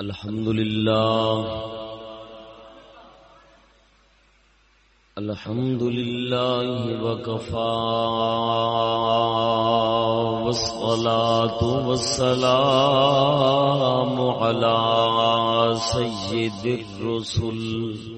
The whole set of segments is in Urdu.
الحمد لله الحمد لله وكفى والصلاة والسلام على سيد الرسل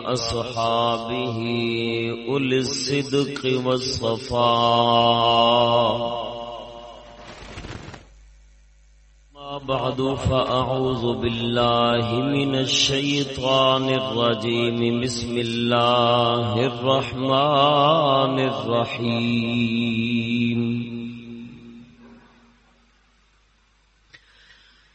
وأصحابه أولي الصدق والصفاء ما بعد، فأعوذ بالله من الشيطان الرجيم. بسم الله الرحمن الرحيم.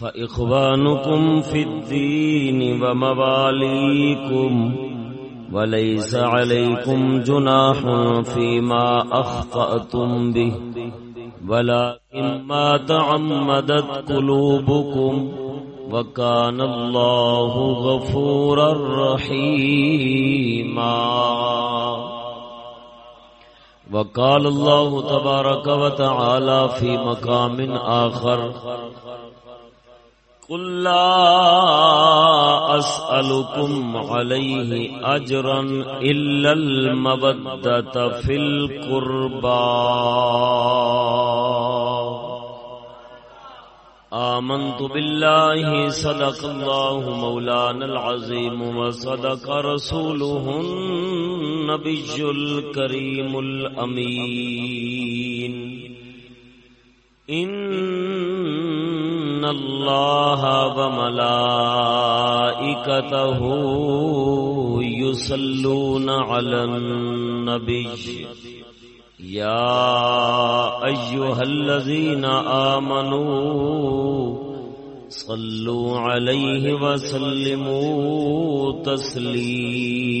فإخوانكم في الدين ومواليكم وليس عليكم جناح فيما أخطأتم به ولكن ما تعمدت قلوبكم وكان الله غفورا رحيما وقال الله تبارك وتعالى في مقام آخر قل لا أسألكم عليه أجرا إلا المبدة في القربى. آمنت بالله، صدق الله مولانا العظيم وصدق رسوله النبي الكريم الأمين. إن الله وملائكته يصلون على النبي يا أيها الذين آمنوا صلوا عليه وسلموا تسليما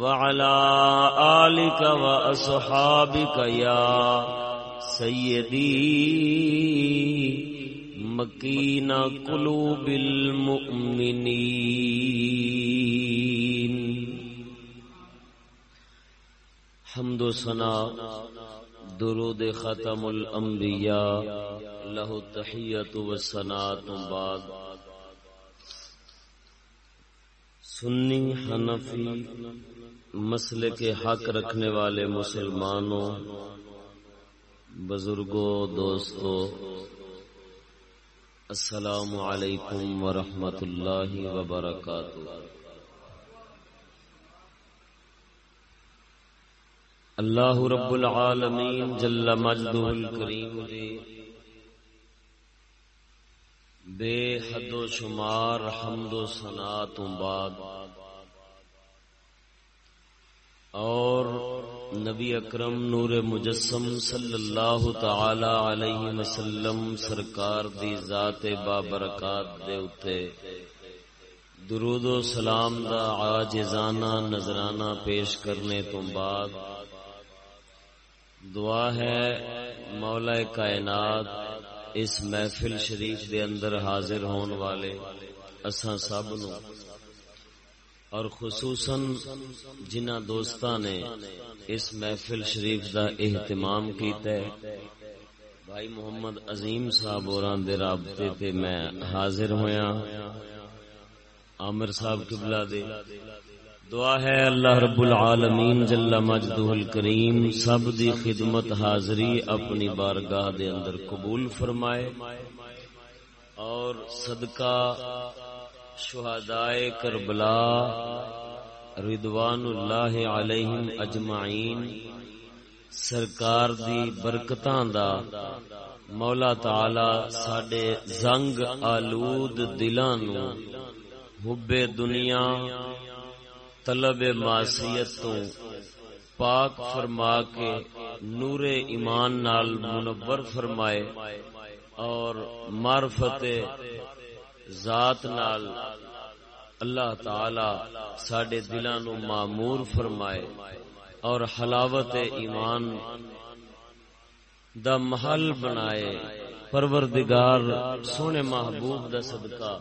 وعلى آلك وأصحابك يا سيدي مكين قلوب المؤمنين. حمد و ثنا درود ختم الانبیاء له التحیت و ثنا بعد. سنی حنفی مسئلے کے حق رکھنے والے مسلمانوں، بزرگوں، دوستوں، السلام علیکم ورحمۃ اللہ وبرکاتہ۔ اللہ رب العالمین جل مجدہ الکریم دے بے حد و شمار حمد و سنا تو بعد اور نبی اکرم نور مجسم صلی اللہ تعالی علیہ وسلم سرکار دی ذات بابرکات دے اتے درود و سلام دا عاجزانہ نظرانہ پیش کرنے تو بعد دعا ہے مولا کائنات اس محفل شریف دے اندر حاضر ہون والے اساں سب نو اور خصوصاً جنہ دوستاں نے اس محفل شریف دا اہتمام کیتا ہے۔ بھائی محمد عظیم صاحب اور دے رابطے تے میں حاضر ہویا ہاں۔ عامر صاحب قبلہ دے۔ دعا ہے اللہ رب العالمین جل مجدہ الکریم سب دی خدمت حاضری اپنی بارگاہ دے اندر قبول فرمائے اور صدقہ شہدائے کربلا رضوان اللہ علیہم اجمعین، سرکار دی برکتاں دا مولا تعالی ساڈے زنگ آلود دلاں نو حب دنیا طلب معصیت تو پاک فرما کے نور ایمان نال منور فرمائے اور معرفت ذات نال اللہ تعالی سڈے دلان نو معمور فرمائے اور حلاوت ایمان دا محل بنائے۔ پروردگار، سونے محبوب دا صدقہ۔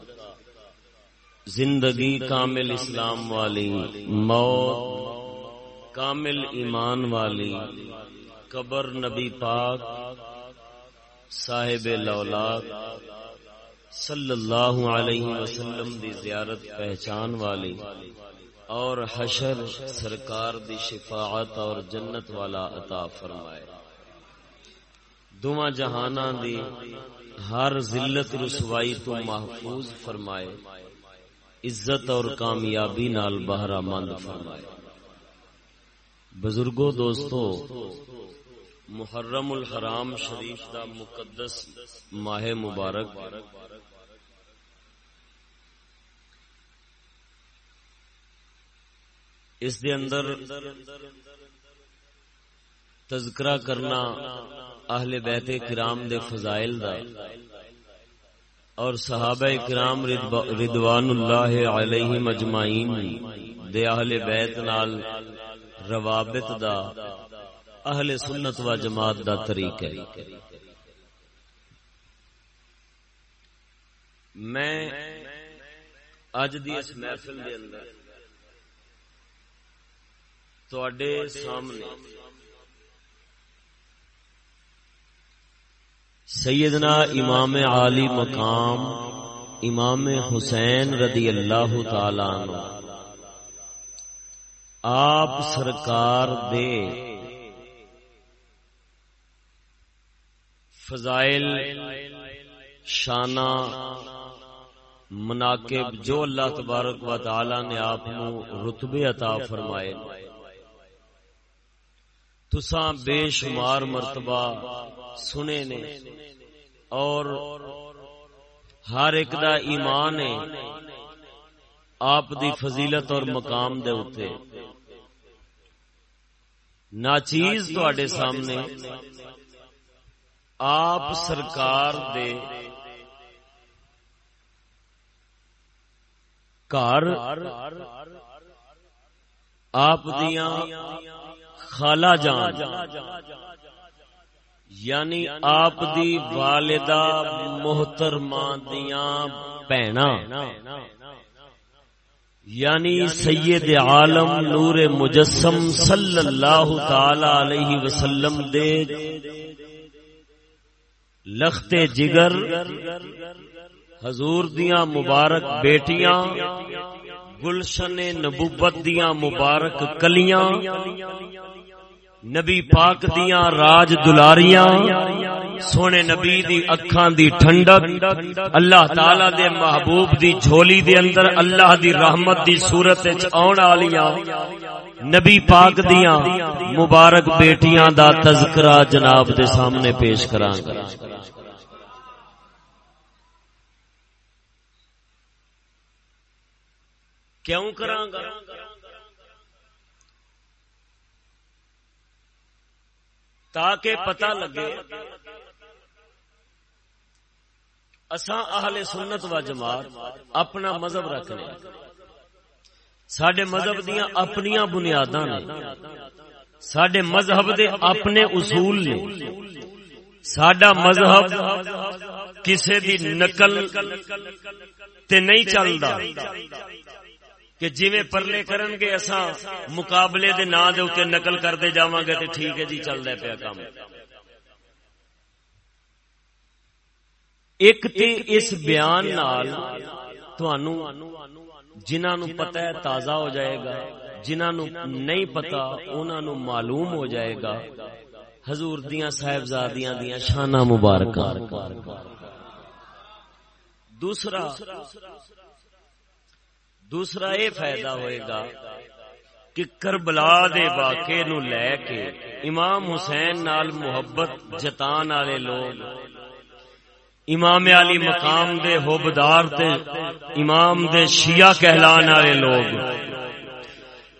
زندگی کامل اسلام والی، موت کامل ایمان والی۔ قبر نبی پاک، صاحب لولاد صلی اللہ علیہ وسلم دی زیارت پہچان والی اور حشر سرکار دی شفاعت اور جنت والا عطا فرمائے۔ دونوں جہانہ دی ہر ذلت رسوائی تو محفوظ فرمائے، عزت اور کامیابی نال بہرا مند فرمائے۔ بزرگوں دوستو، محرم الحرام شریف دا مقدس ماہ مبارک اس دے اندر تذکرہ کرنا اہل بیت کرام دے فضائل دا اور صحابہ کرام ردوان اللہ علیہ مجمعین دے اہل بیت نال روابط دا اہل سنت و جماعت دا طریق ہے۔ میں اج دی اس محفل دے اندر تواڈے سامنے سیدنا امام عالی مقام امام حسین رضی اللہ تعالی عنہ آپ سرکار دے فضائل شانہ مناقب جو اللہ تبارک و تعالی نے آپ رتبے عطا فرمائے تساں بے شمار مرتبہ سنے نے اور ہر ایک دا ایمان ہے آپ دی فضیلت اور مقام دے اتے ناچیز تواڈے سامنے آپ سرکار دے گھر آپ دیاں خالہ جان۔ یعنی آپ دی والدہ محترمہ دیاں پینا یعنی سید عالم نور مجسم صلی اللہ تعالی علیہ وسلم دے لخت جگر حضور دیاں مبارک بیٹیاں، گلشن نبوت دیاں مبارک کلیاں۔ نبی پاک دیاں راج دلاریاں، سونے نبی دی اکھان دی ٹھنڈک، اللہ تعالی دے محبوب دی جھولی دے اندر اللہ دی رحمت دی صورت آن آلیاں۔ نبی پاک دیاں مبارک بیٹیاں دا تذکرہ جناب دے سامنے پیش کران گا کیوں کران گا تاکہ پتہ لگے اساں اہل سنت و جماعت اپنا مذہب رکھنے سڈے مذہب دیا اپنی بنیاد نے۔ سڈے مذہب دے اپنے اصول نے۔ سڈا مذہب کسی دی نقل تے نہیں چلتا کہ جی پرلے کرن گے اساں مقابلے دے نا دے اتنے نقل کرتے جاواں گے تے ٹھیک ہے جی چل رہا پیا کام ایک تے اس بیان نال جنہوں نو پتہ ہے تازہ ہو جائے گا جنہوں نو نہیں پتا انہوں نو معلوم ہو جائے گا۔ حضور دیاں صاحبزادیاں دیاں شانہ مبارکہ دوسرا دوسرا یہ فائدہ ہوئے گا کہ کربلا دے واقعے نو لے کے امام حسین نال محبت جتان والے لوگ امام علی مقام دے ہوبدار تے امام دے شیعہ کہلان والے لوگ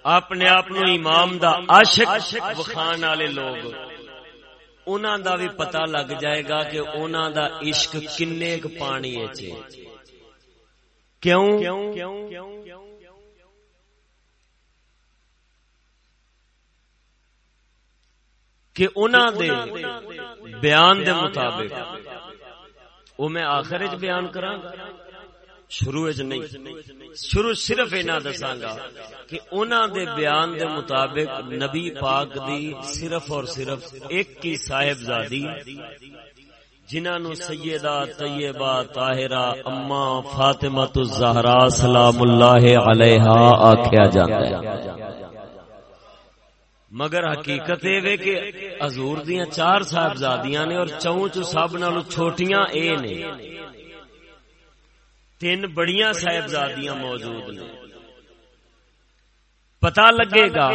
اپنے آپ امام دا عاشق بخان والے لوگ انہاں دا بھی پتہ لگ جائے گا کہ انہاں دا عشق کنے پانی ہے۔ کیوں؟ کہ انہاں دے بیان دے مطابق وہ میں آخر بیان کرا شروع نہیں۔ شروع صرف اینا دساں گا کہ انہاں دے بیان دے مطابق نبی پاک دی صرف اور صرف ایک کی صاحب زادی جنہاں نو سیدہ طیبہ طاہرہ اما فاطمہ الزہرا سلام اللہ علیہا آکھیا جاتا ہے۔ مگر حقیقت اے وے کہ حضور دیاں چار صاحبزادیاں نے اور چوں چو سب نالوں چھوٹیاں اے نے۔ تین بڑیاں صاحبزادیاں موجود نے پتا لگے گا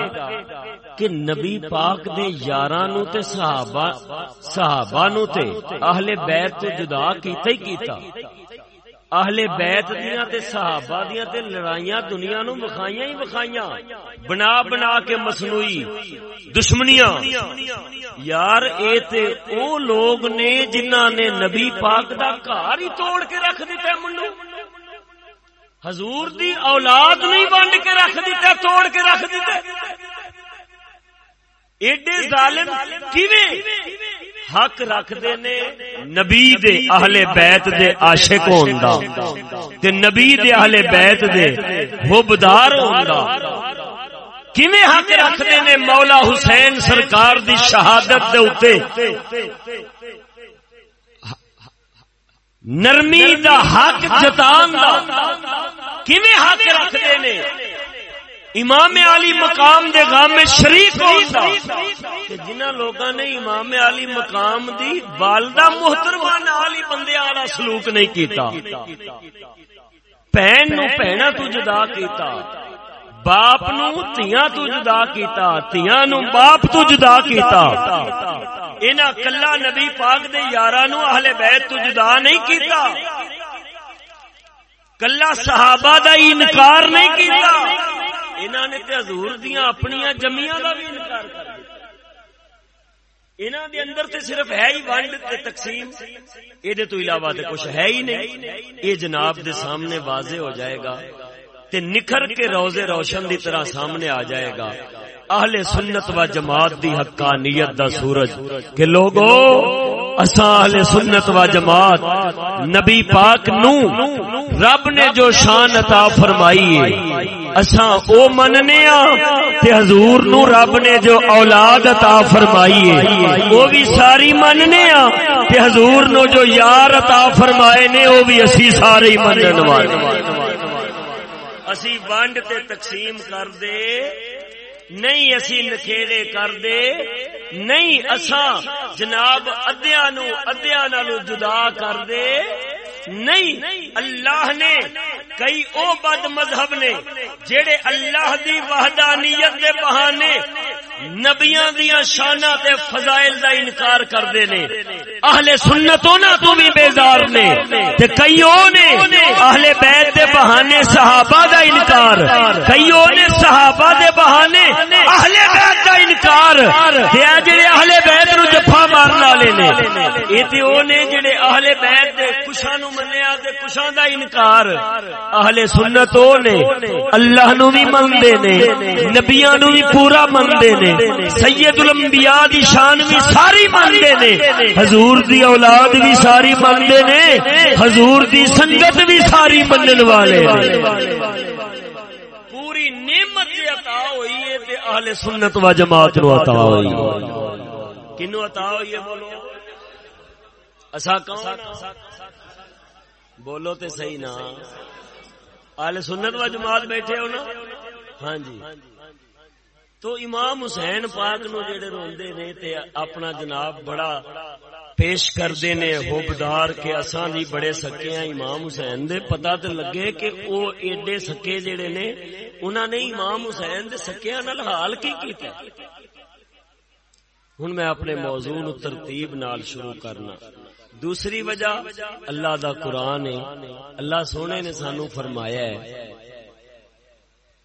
کہ نبی پاک دے یاراں نو تے صحابہ صحابہ نو تے اہل بیت تو جدا کیتا ہی کیتا۔ اہل بیت دیاں تے صحابہ دیاں تے لڑائیاں دنیا نو وکھائیاں ہی وکھائیاں۔ بنا بنا کے مصنوعی دشمنیاں۔ یار، اے تے او لوگ نے جنہاں نے نبی پاک دا گھر ہی توڑ کے رکھ دتا منو حضور دی اولاد نہیں بنڈ کے رکھ دیتا توڑ کے رکھ دیتا ایڈے ظالم کیویں؟ حق رکھدے نے نبی دے اہل بیت دے عاشق ہوندا، تے نبی دے اہل بیت دے حبدار ہوندا۔ کیویں حق رکھدے نے مولا حسین سرکار دی شہادت دے اوتے؟ نرمی دا حق جتان دا۔ کیویں حق رکھتے نے؟ امام علی مقام دے غام میں شریک ہوتا کہ جنہ لوگاں نے امام علی مقام دی والدہ محترمہ علی بندے والا سلوک نہیں کیتا۔ بہن نو بہنا تو جدا کیتا۔ باپ نو تیاں تو جدا کیتا تیاں نو باپ تو جدا کیتا اینا کلا نبی پاک دے یاراں نو اہل بیت تو جدا نہیں کیتا کلا صحابہ دا انکار نہیں کیتا انہاں نے تے حضور دیاں اپنی جمیاں دا بھی انکار کر دیا انہاں دے اندر تے صرف ہے ہی ونڈ تے تقسیم اے دے تو علاوہ تے کچھ ہے ہی نہیں اے جناب دے سامنے واضح ہو جائے گا تے نکھر کے روزے روشن دی طرح سامنے آ جائے گا۔ اہل سنت و جماعت دی حقانیت دا سورج۔ کہ لوگو، اساں اہل سنت و جماعت، نبی پاک نو رب نے جو شان عطا فرمائی ہے، اساں او مننے ہاں تے حضور نو رب نے جو اولاد عطا فرمائی ہے وہ بھی ساری مننے ہاں تے حضور نو جو یار عطا فرمائے نے وہ بھی اسی سارے ہی منن والے۔ اسی ونڈ تے تقسیم کر دے نہیں اسی نکھےڑے کر دے نہیں اساں جناب ادیا نو ادیا نالو جدا کر دے نہیں اللہ نے کئی او بد مذہب نے جڑے اللہ دی وحدانیت دے بہانے نبیاں دیاں شانہ تے فضائل دا انکار کر دے نے۔ اہل سنتوں نا تو بھی بیزار نے تے کئیوں نے اہل بیت دے بہانے صحابہ دا انکار، کئیوں نے صحابہ دے بہانے اہل بیت دا انکار۔ تے جڑے اہل بیت نو جفا مارن والے نے۔ اے تے او نے جڑے اہل بیت دے کچھاں نو منیا تے کچھاں دا انکار۔ اہل سنت او نے۔ اللہ نو بھی مندے نے۔ نبیاں نو بھی پورا مندے نے۔ سید الانبیاء دی شان بھی ساری مندے نے۔ حضور دی اولاد بھی ساری منگے نے۔ حضور دی سنگت بھی ساری منن والے پوری نعمت عطا ہوئی ہے تے اہل سنت و جماعت نو عطا ہوئی۔ کینو عطا ہوئی ہے بولو؟ اسا کون بولو تے صحیح نا۔ اہل سنت و جماعت بیٹھے ہو نا؟ ہاں جی۔ تو امام حسین پاک نو جڑے روندے نے تے اپنا جناب بڑا پیش کردے نے ہوبدار کے اساں دی بڑے سکے ہیں امام حسین دے۔ پتہ تے لگے کہ او ایڈے سکے جڑے نے، انہاں نے امام حسین دے سکیاں نال حال کی کیتا ہن میں اپنے موضوع نو ترتیب نال شروع کرنا۔ دوسری وجہ اللہ دا قرآن ہے۔ اللہ سونے نے سانو فرمایا ہے،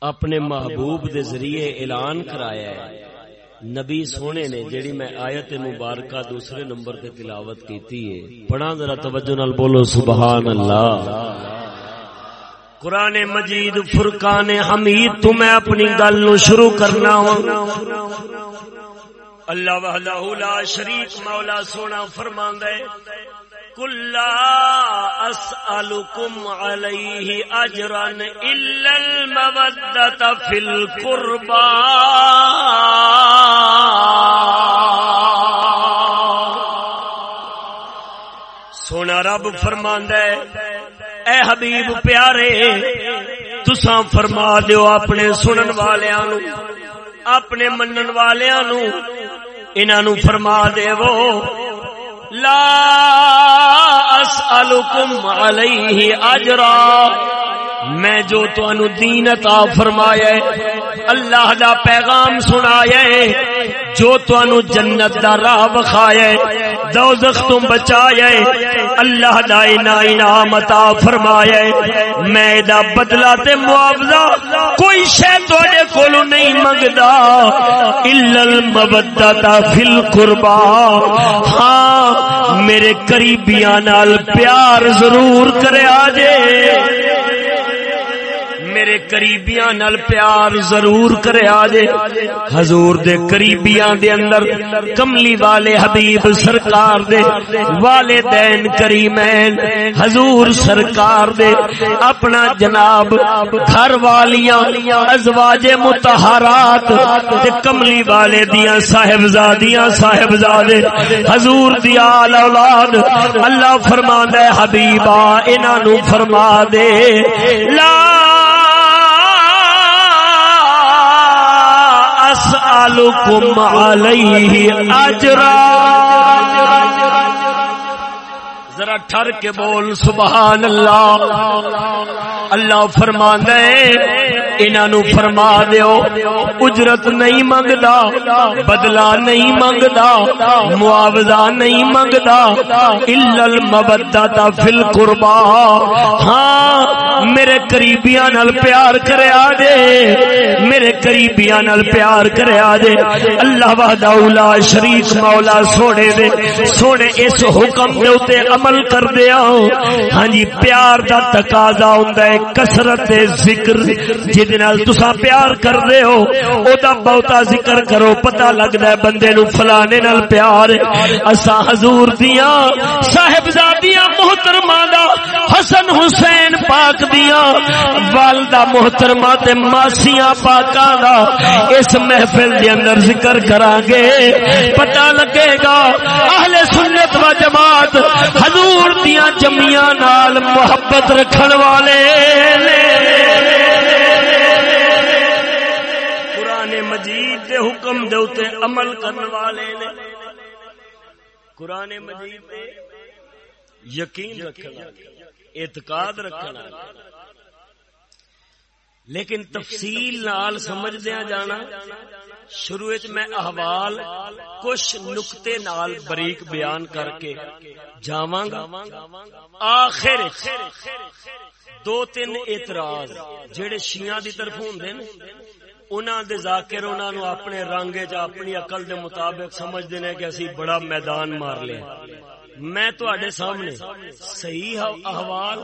اپنے محبوب دے ذریعے اعلان کرایا ہے۔ نبی سونے نے جیڑی میں آیت مبارکہ دوسرے نمبر تے تلاوت کیتی ہے پڑھا ذرا توجہ نال بولو سبحان اللہ قرآن مجید، فرقان حمید تو میں اپنی گل نو شروع کرنا ہوں اللہ وحدہ لا شریک، مولا سونا فرماندا ہے۔ کلا اسألكم عليه اجرا الا المودة في القربى سونا رب فرماندا ہے، اے حبیب پیارے، تساں فرما دیو اپنے سنن والیاں نو، اپنے منن والیاں نو، انہاں نو فرما دیو۔ لا اسالکم علیہ اجرا میں جو تو دین عطا فرمایا ہے، اللہ دا پیغام سنایا ہے جو تو جنت دا راہ بخایا دوزخ تم بچایا اللہ دا انعام عطا فرمایا میں دا بدلہ تے معاوضہ کوئی شے تواڈے کولوں نہیں منگدا۔ الا المودہ فی القربا ہاں میرے قریبیاں نال پیار ضرور کریا جے میرے قریبیاں نال پیار ضرور کرے آجے حضور دے قریبیاں دے اندر کملی والے حبیب سرکار دے والدین کریمین، حضور سرکار دے اپنا جناب گھر والیاں، ازواج متحرات دے کملی والے دیاں صاحبزادیاں صاحبزادے، حضور دی آل اولاد، اللہ فرما دے حبیبا، انہاں نو فرما دے۔ لا اسالکم علیہ اجرا ٹھر کے بول، سبحان اللہ۔ اللہ فرما دے انہوں فرما دیو، اجرت نہیں منگدا بدلا نہیں منگدا، معاوضہ نہیں منگدا، الا المودہ فی القربا۔ ہاں میرے قریبیاں نال پیار کرے آ دے میرے قریبیاں نال پیار کرے آ دے اللہ وحدہ لا شریک مولا سونے دے، سونے اس حکم دے اوتے عمل کر دیا ہاں جی پیار دا تقاضا ہوندا ہے، کثرت ذکر جے نال تساں پیار کر دے ہو، او دا بہتا ذکر کرو، پتہ لگدا ہے بندے نو فلانے نال پیار اساں حضور دیاں، صاحبزادیاں، محترماں دا حسن حسین پاک دیاں والدہ محترمہ تے ماسیاں پاکاں دا، اس محفل دے اندر ذکر کران گے پتہ لگے گا، اہل سنت و جماعت حضور دیاں جمیاں نال محبت رکھن والے۔ قرآن مجید دے حکم دے اوتے عمل کرن والے نے۔ قرآن مجید دے یقین رکھنا اعتقاد رکھنا لیکن تفصیل نال سمجھ دیا جانا، شروع میں احوال کچھ نقطے نال بریک بیان کر کے جاواں گا آخر دو تین اعتراض جڑے شیعہ دی طرف ہوندے نے، انہاں دے ذاکر انہاں نو اپنے رنگ وچ، اپنی عقل دے مطابق سمجھدے نے کہ اسی بڑا میدان مار لیا۔ میں تواڈے سامنے صحیح احوال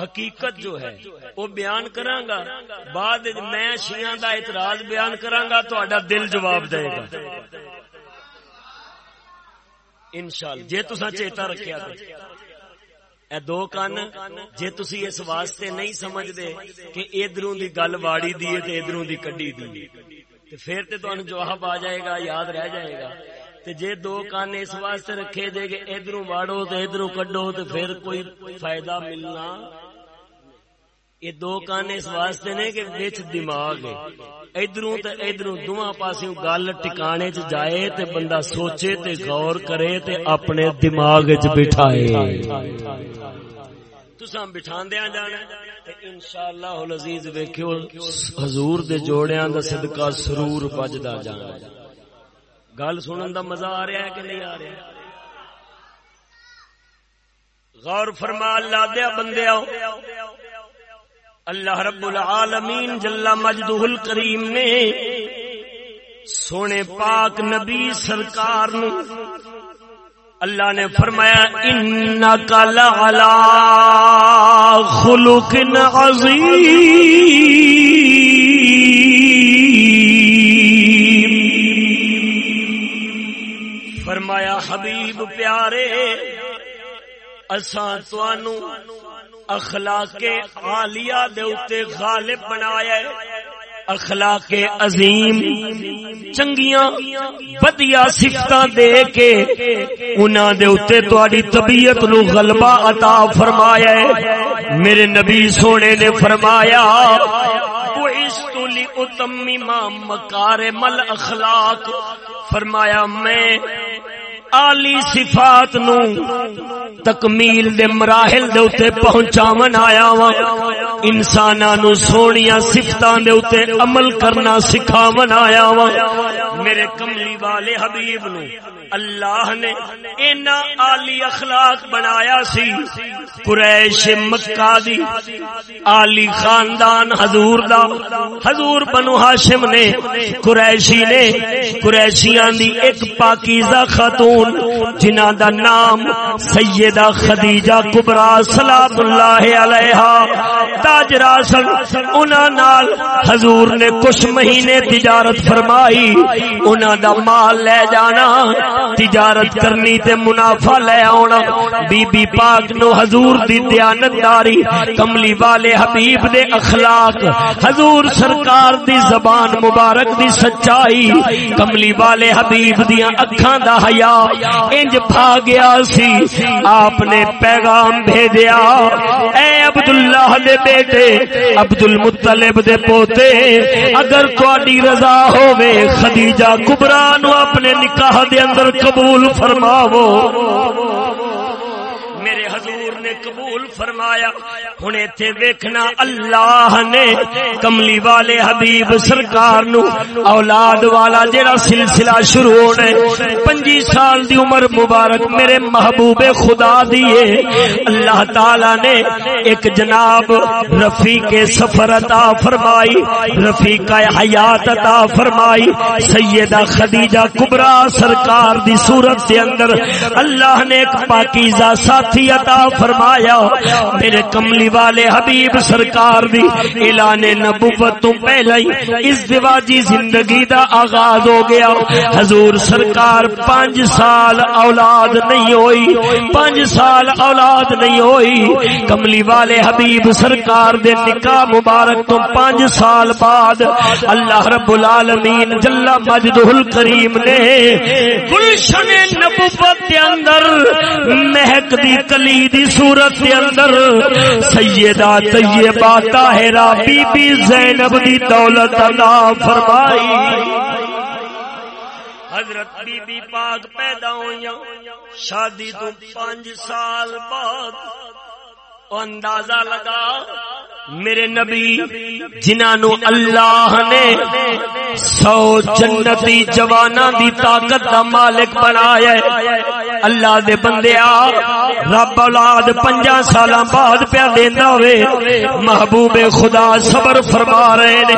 حقیقت جو ہے، وہ بیان کراں گا بعد میں شیعہ دا اعتراض بیان کراں گا تہاڈا دل جواب دے گا۔ انشاءاللہ، جے تساں چیتا رکھیا تے۔ اے دو کان جے تسی اس واسطے نہیں سمجھ دے کہ ادھروں دی گل واڑی دی تے ادھروں دی کڈی دی تے پھر تے تانوں جواب آ جائے گا، یاد رہ جائے گا۔ تے جے دو کان اس واسطے رکھے دے کہ ادھروں واڑو تے ادھروں کڈو تے پھر کوئی فائدہ ملنا۔ یہ دو کان اس واسطے نے کہ وچ دماغ ہے۔ ادھروں تے ادھروں دوواں پاسوں گل ٹکانے چ جائے تے بندہ سوچے تے غور کرے تے اپنے دماغ وچ بٹھائے۔ تساں بٹھاندیاں جانا تے انشاءاللہ العزیز ویکھیو، حضور دے جوڑیاں دا صدقہ سرور بجدا جانا گل سنن دا مزہ آ رہا ہے کہ نہیں آ رہا غور فرما، اللہ دیا بندے آؤ اللہ رب العالمین جل مجدہ الکریم نے سونے پاک نبی سرکار نو اللہ نے فرمایا انکا لعلا خلق عظیم۔ فرمایا، حبیب پیارے، اساں توانو اخلاق عالیہ دے اوتے غالب بنایا ہے۔ اخلاق عظیم، چنگیاں بدیا صفتاں دے کے انہاں دے اوتے تہاڈی طبیعت نو غلبہ عطا فرمایا ہے۔ میرے نبی سونے نے فرمایا تمی مام مکار مل اخلاق فرمایا میں آلی صفات نو تکمیل دے مراحل دے اتے پہنچاون آیا وا انساناں نو سونیاں صفتاں دے اتے عمل کرنا سکھاون آیا وا میرے کملی والے حبیب نو اللہ نے اینا آلی اخلاق بنایا سی۔ قریش مکہ دی آلی خاندان حضور دا۔ حضور بنو ہاشم نے، قریشی نے، قریشیاں دی ایک پاکیزہ خاتون جنہ دا نام سیدہ خدیجہ کبرا سلام اللہ علیہ تاج راسل انہاں نال حضور نے کچھ مہینے تجارت فرمائی، انہاں دا مال لے جانا، تجارت کرنی تے منافع لے آنا بی بی پاک نو حضور دی دیانتداری، کملی والے حبیب دے اخلاق۔ حضور سرکار دی زبان مبارک دی سچائی، کملی والے حبیب دیاں اکھاں دا حیا۔ انج پھا گیا سی، آپ نے پیغام بھیجیا۔ اے عبداللہ دے بیٹے عبد المطلب دے پوتے، اگر تہاڈی رضا ہووے، خدیجہ کبرا نو اپنے نکاح دے اندر قبول فرماو میرے حضور نے قبول فرمایا، ہن ایتھے ویکھنا اللہ نے کملی والے حبیب سرکار نو اولاد والا جڑا سلسلہ شروع ہونا ہے، پنجی سال دی عمر مبارک میرے محبوب خدا دیے اللہ تعالی نے ایک جناب رفیق سفر عطا فرمائی، رفیق حیات عطا فرمائی۔ سیدہ خدیجہ کبرا سرکار دی صورت دے اندر اللہ نے ایک پاکیزہ ساتھی عطا فرمایا۔ میرے کملی والے حبیب سرکار دی اعلان نبوت تو پہلے ہی اس دیواجی زندگی دا آغاز ہو گیا۔ حضور سرکار پانچ سال اولاد نہیں ہوئی۔ پانچ سال اولاد نہیں ہوئی۔ کملی والے حبیب سرکار دے نکاح مبارک تو پانچ سال بعد اللہ رب العالمین جل مجدہ الکریم نے گلشن نبوت کے اندر مہک دی کلی دی صورت کے اندر اندر سیدہ طیبہ طاہرہ بی بی زینب دی دولت عطا فرمائی۔ حضرت بی بی پاک پیدا ہوئی شادی تو پانچ سال بعد اندازہ لگا میرے نبی جنہوں اللہ نے سو جنتی جوانا دی طاقت دا مالک بنایا اللہ دے بندے آ، رب اولاد پنجا سال بعد پیا دینا ہوئے۔ محبوب خدا صبر فرما رہے نے۔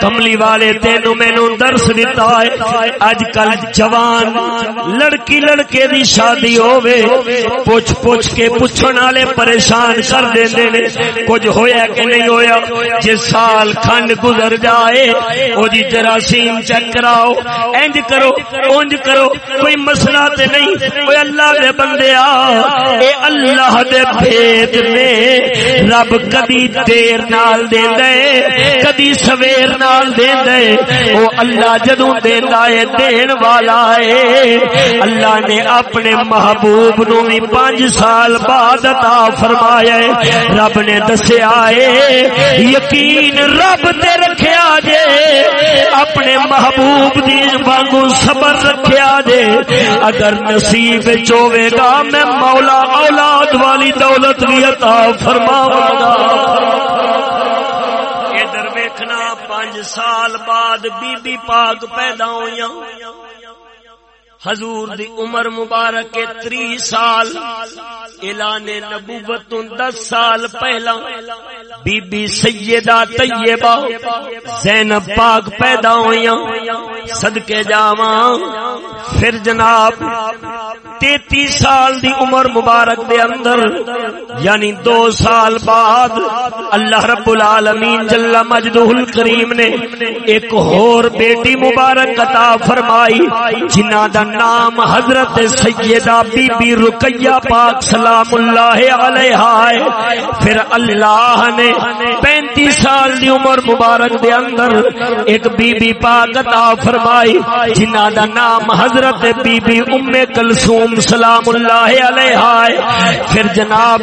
کملی والے تینو مینو درس دیتا ہے۔ اج کل جوان، لڑکی لڑکے دی شادی ہوے پوچھ پوچھ کے پوچھن والے پریشان کر دیندے نے۔ کچھ ہویا کہ نہیں ہویا؟ جے سال کھنڈ گزر جائے، او جی جراثیم چیک کراؤ۔ انج کرو، اونج کرو۔ کوئی مسئلہ تے نہیں۔ اوے اللہ دے بندے آ، اے اللہ دے بھید نے رب کدی دیر نال دیندا اے کدی سویر نال دیندا اے او اللہ جدوں دیندا اے دین والا اے اللہ نے اپنے محبوب نو بھی 5 سال بعد عطا فرمایا ہے رب نے دسیا اے، یقین رب تے رکھیا جے، اپنے محبوب دی وانگو صبر رکھیا جے۔ اگر نصیب چوے گا، میں مولا اولاد والی دولت بھی عطا فرماواں گا۔ ادھر ویکھنا، پانچ سال بعد بی بی پاک پیدا ہویاں حضور دی عمر مبارک کے تری سال۔ اعلان نبوت دس سال پہلا۔ بی بی سیدہ طیبہ زینب پاک پیدا ہویاں صدقے جاواں۔ پھر جناب، تیتی سال دی عمر مبارک دے اندر یعنی دو سال بعد، اللہ رب العالمین جل مجدہ الکریم نے ایک اور بیٹی مبارک عطا فرمائی، جنہ دا نام حضرت سیدہ بی بی رقیہ پاک صلی سلام اللہ علیہ ہے۔ پھر اللہ نے پینتی سال دی عمر مبارک دے اندر ایک بی بی پاک عطا فرمائی جنہ دا نام حضرت بی بی ام کلثوم سلام اللہ علیہ ہے۔ پھر جناب،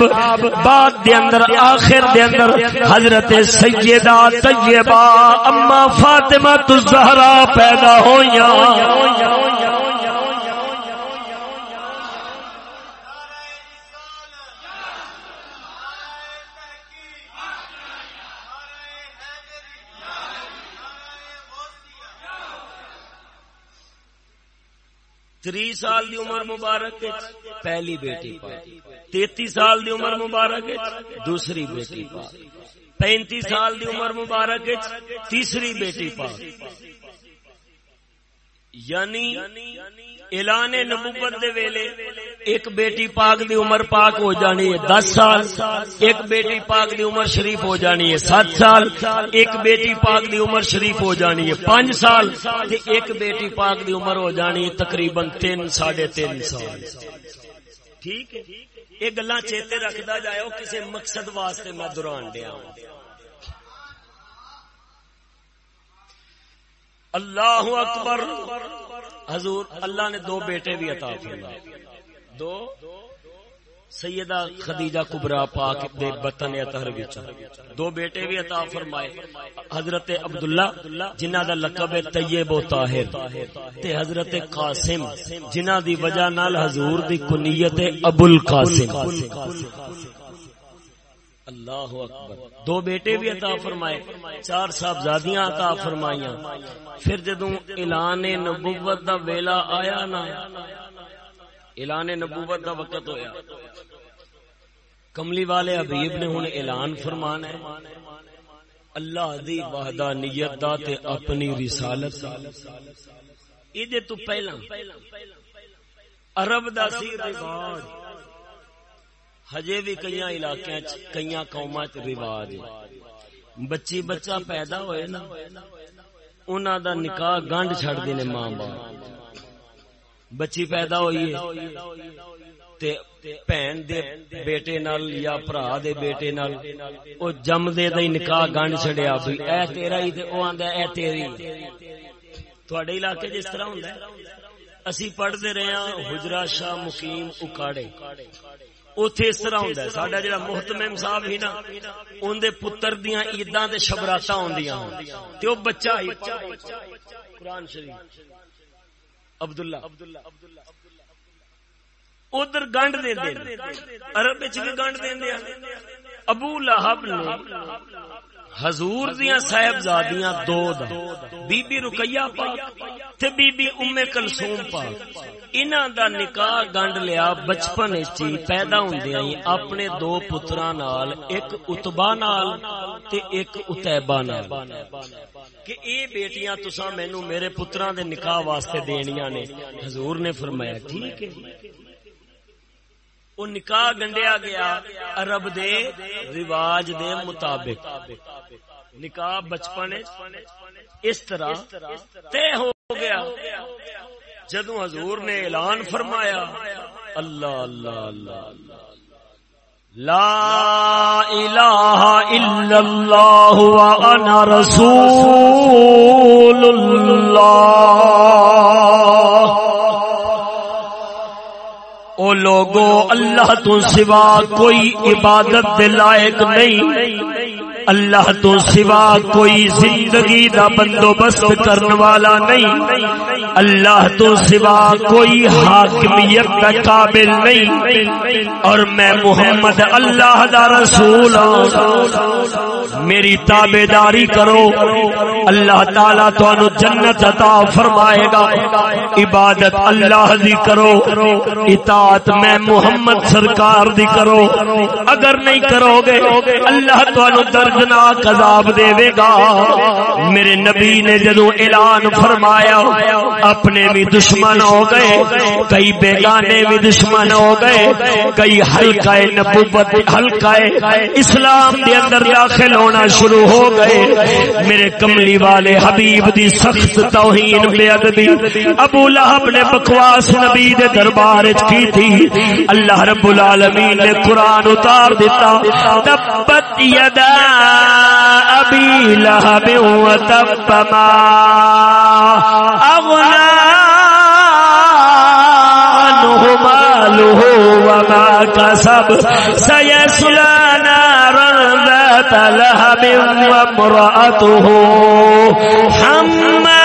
بعد دے اندر، آخر دے اندر حضرت سیدہ طیبہ اما فاطمہ الزہرا پیدا ہویاں تری سال دی عمر مبارک پہلی بیٹی پاک۔ تیتی سال دی عمر مبارک دوسری بیٹی پاک۔ پینتی سال دی عمر مبارک تیسری بیٹی پاک۔ یعنی اعلان نبوت دے ویلے ایک بیٹی پاک دی عمر پاک ہو جانی ہے، دس سال۔ ایک بیٹی پاک دی عمر شریف ہو جانی ہے، سات سال۔ ایک بیٹی پاک دی عمر شریف ہو جانی ہے، پانچ سال۔ ایک بیٹی پاک دی عمر ہو جانی ہے تقریباً تین، ساڑھے تین سال۔ ٹھیک ہے۔ یہ گلا چیتے رکھتا جائے کسی مقصد واسطے میں دوران دیا ہوں۔ اللہ اکبر۔ حضور اللہ نے دو بیٹے بھی عطا فرمائے۔ دو سیدہ خدیجہ کبرا پاک دے بطن اطہر وچ۔ دو بیٹے بھی عطا فرمائے۔ حضرت عبداللہ، جنہ دا لقب طیب و طاہر۔ تے حضرت قاسم، جنہ دی وجہ نال حضور دی کنیت ابو القاسم اللہ اکبر۔ دو بیٹے بھی عطا فرمائے، چار صاحبزادیاں عطا فرمائیاں۔ پھر جدوں اعلان نبوت دا ویلا آیا نا، اعلان نبوت دا وقت ہویا۔ کملی والے حبیب نے ہن اعلان فرمانا ہے، اللہ دی وحدانیت دا تے اپنی رسالت دا۔ تو پہلا، عرب دا سی رواج۔ ہجے بھی کئی علاقے کئی قوما چ رواج بچی بچہ پیدا ہوئے نا انہوں دا نکاح گنڈ چڑ دے ماں باپ۔ بچی پیدا ہوئی ہے بھن دے بیٹے نال یا برا دے بیٹے نال او جم دے دا نکاح گنڈ چڑیا بھی اے تیرا ہی تے او آندا اے تیری۔ تواڈے علاقے جس طرح ہوندا ہے، اسی پڑھتے رہے ہاں حجرا شاہ مقیم اکاڑے۔ اتے اس طرح ہوں سڈا جا محتمم صاحب ہی نا اندر پتر دیا عیداں شبرات آدیاں تو بچہ قرآن شریف۔ عبداللہ۔ ادھر گنڈ دے۔ ارب بھی گنڈ دے۔ ابو لہب نے حضور دیا صاحبزادیاں دو دا بی بی رقیہ پاک تے بی بی ام کلثوم پاک۔ انہاں دا نکاح گنڈ لیا بچپن وچ پیدا ہوندیاں ہی اپنے دو پتراں نال، ایک اتبا نال تے ایک اتیبا نال۔ کہ اے بیٹیاں تساں مینوں میرے پتراں دے نکاح واسطے دینیاں نے۔ حضور نے فرمایا، ٹھیک ہے۔ وہ نکاح گنڈیا گیا، عرب دے رواج دے مطابق۔ نکاح بچپن اس طرح طے ہو گیا۔ جدو حضور نے اعلان فرمایا، اللہ اللہ اللہ لا الہ الا اللہ وانا رسول اللہ۔ او لوگو اللہ تو سوا کوئی عبادت دے لائق نہیں۔ اللہ تو سوا کوئی زندگی دا بندوبست کرنے والا نہیں۔ اللہ تو سوا کوئی حاکمیت کا قابل نہیں۔ اور میں محمد اللہ دا رسول ہوں میری تابے داری کرو۔ اللہ تعالی تو جنت عطا فرمائے گا۔ عبادت اللہ دی کرو۔ اطاعت میں محمد سرکار دی کرو۔ اگر نہیں کرو گے، اللہ تو در دردناک عذاب دے وے گا۔ میرے نبی نے جدو اعلان فرمایا، اپنے بھی دشمن ہو گئے، کئی بیگانے بھی دشمن ہو گئے، کئی ہلکا نبوت ہلکا اسلام دے اندر داخل ہونا شروع ہو گئے۔ میرے کملی والے حبیب دی سخت توہین بے ادبی، ابو لہب نے بکواس نبی دے دربار کی تھی۔ اللہ رب العالمین نے قرآن اتار دیتا، تبت یدا أبي لهب وتب ما أغنى عنه ماله وما كسب. سيسلى نارا ذات لهب وامرأته. حمالة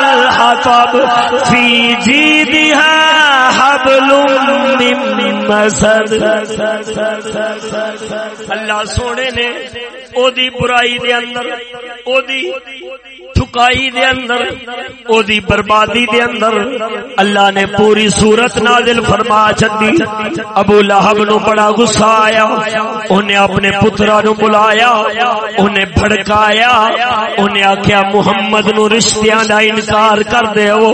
الحطب، في جيدها حبل من مسد اللہ سونے نے او دی برائی دے اندر او دی تھکائی دے اندر او دی بربادی دے اندر اللہ نے پوری صورت نازل فرما چھڈی۔ ابو لہب نو بڑا غصہ آیا اونے اپنے پترا نو بلایا اونے بھڑکایا اونے آکھیا، محمد نو رشتیاں دا انکار کر دے او،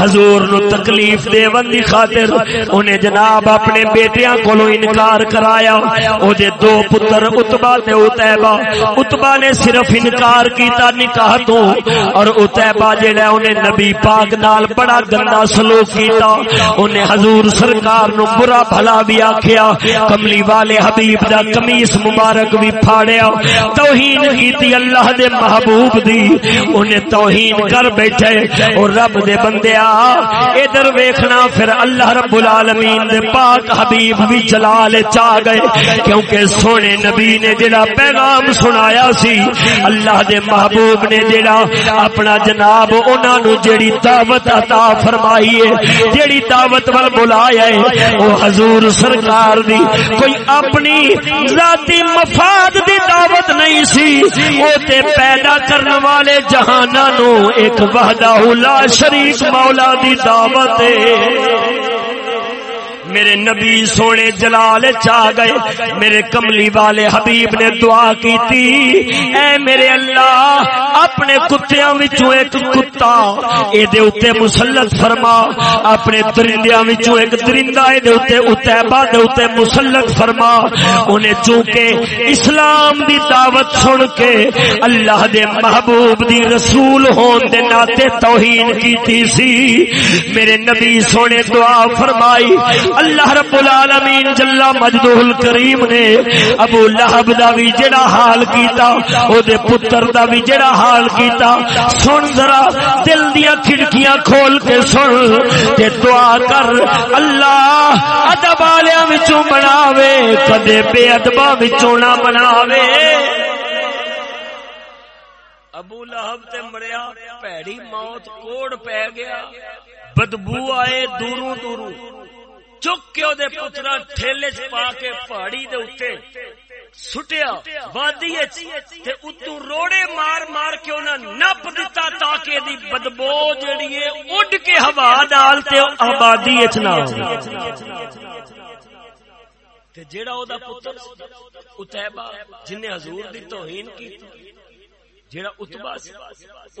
حضور نو تکلیف دے ون دی خاطر اونے جناب اپنے بیٹیاں کولو انکار کرایا۔ او دے دو پتر اتبا تے اتبا اتبا نے صرف انکار کیتا نکاح تو اور اتبا جڑا انہیں نبی پاک نال بڑا گندا سلوک کیتا، انہیں حضور سرکار نو برا بھلا بھی آکھیا، کملی والے حبیب دا قمیص مبارک بھی پھاڑیا۔ توہین کیتی اللہ دے محبوب دی، انہیں توہین کر بیٹھے۔ اور رب دے بندیا ادھر ویکھنا، پھر اللہ رب العالمین دے پاک حبیب بھی جلال چا گئے۔ کیونکہ سونے نبی نے جڑا پیغام سنایا سی، اللہ دے محبوب نے جڑا اپنا جناب، انہاں نو جڑی دعوت عطا فرمائی ہے جڑی دعوت ول بلایا ہے، او حضور سرکار دی، کوئی اپنی ذاتی مفاد دی دعوت نہیں سی، او تے پیدا کرنے والے جہاناں نو ایک وحدہ لا شریک مولا دی دعوت ہے۔ میرے نبی سونے جلال چاہ گئے، میرے کملی والے حبیب نے دعا کی تھی اے میرے اللہ، اپنے کتیاں وچوں ایک کتا اے دے اوتے مسلط فرما۔ اپنے درندیاں وچوں ایک درندہ اے دے اوتے اتیبا دے اوتے مسلط فرما۔ انہیں چونکہ اسلام دی دعوت سن کے اللہ دے محبوب دی رسول ہون دے ناتے توہین کیتی سی۔ میرے نبی سونے دعا فرمائی اللہ رب العالمین جلا مجدہ الکریم نے ابو لہب دا بھی جڑا حال کیتا او دے پتر دا بھی جڑا حال کیتا۔ سن ذرا دل دیا کھڑکیاں کھول کے سن تے دعا کر، اللہ ادب والیاں وچوں بناوے کدے بے ادبا وچوں نہ بناوے ابو لہب تے مریا، پیڑی موت کوڑ پہ گیا۔ بدبو آئے دوروں دوروں۔ چک کے دے پترا ٹھیلے چ پا کے پہاڑی دے اوتے سٹیا، وادی تے اتوں روڑے مار مار کے انہاں نپ دتا تاکہ دی بدبو جڑی ہے اڈ کے ہوا ڈال تے آبادی وچ نہ تے جیڑا او دا پتر اتیبا جن نے حضور دی توہین کی، جیڑا اتبا سی،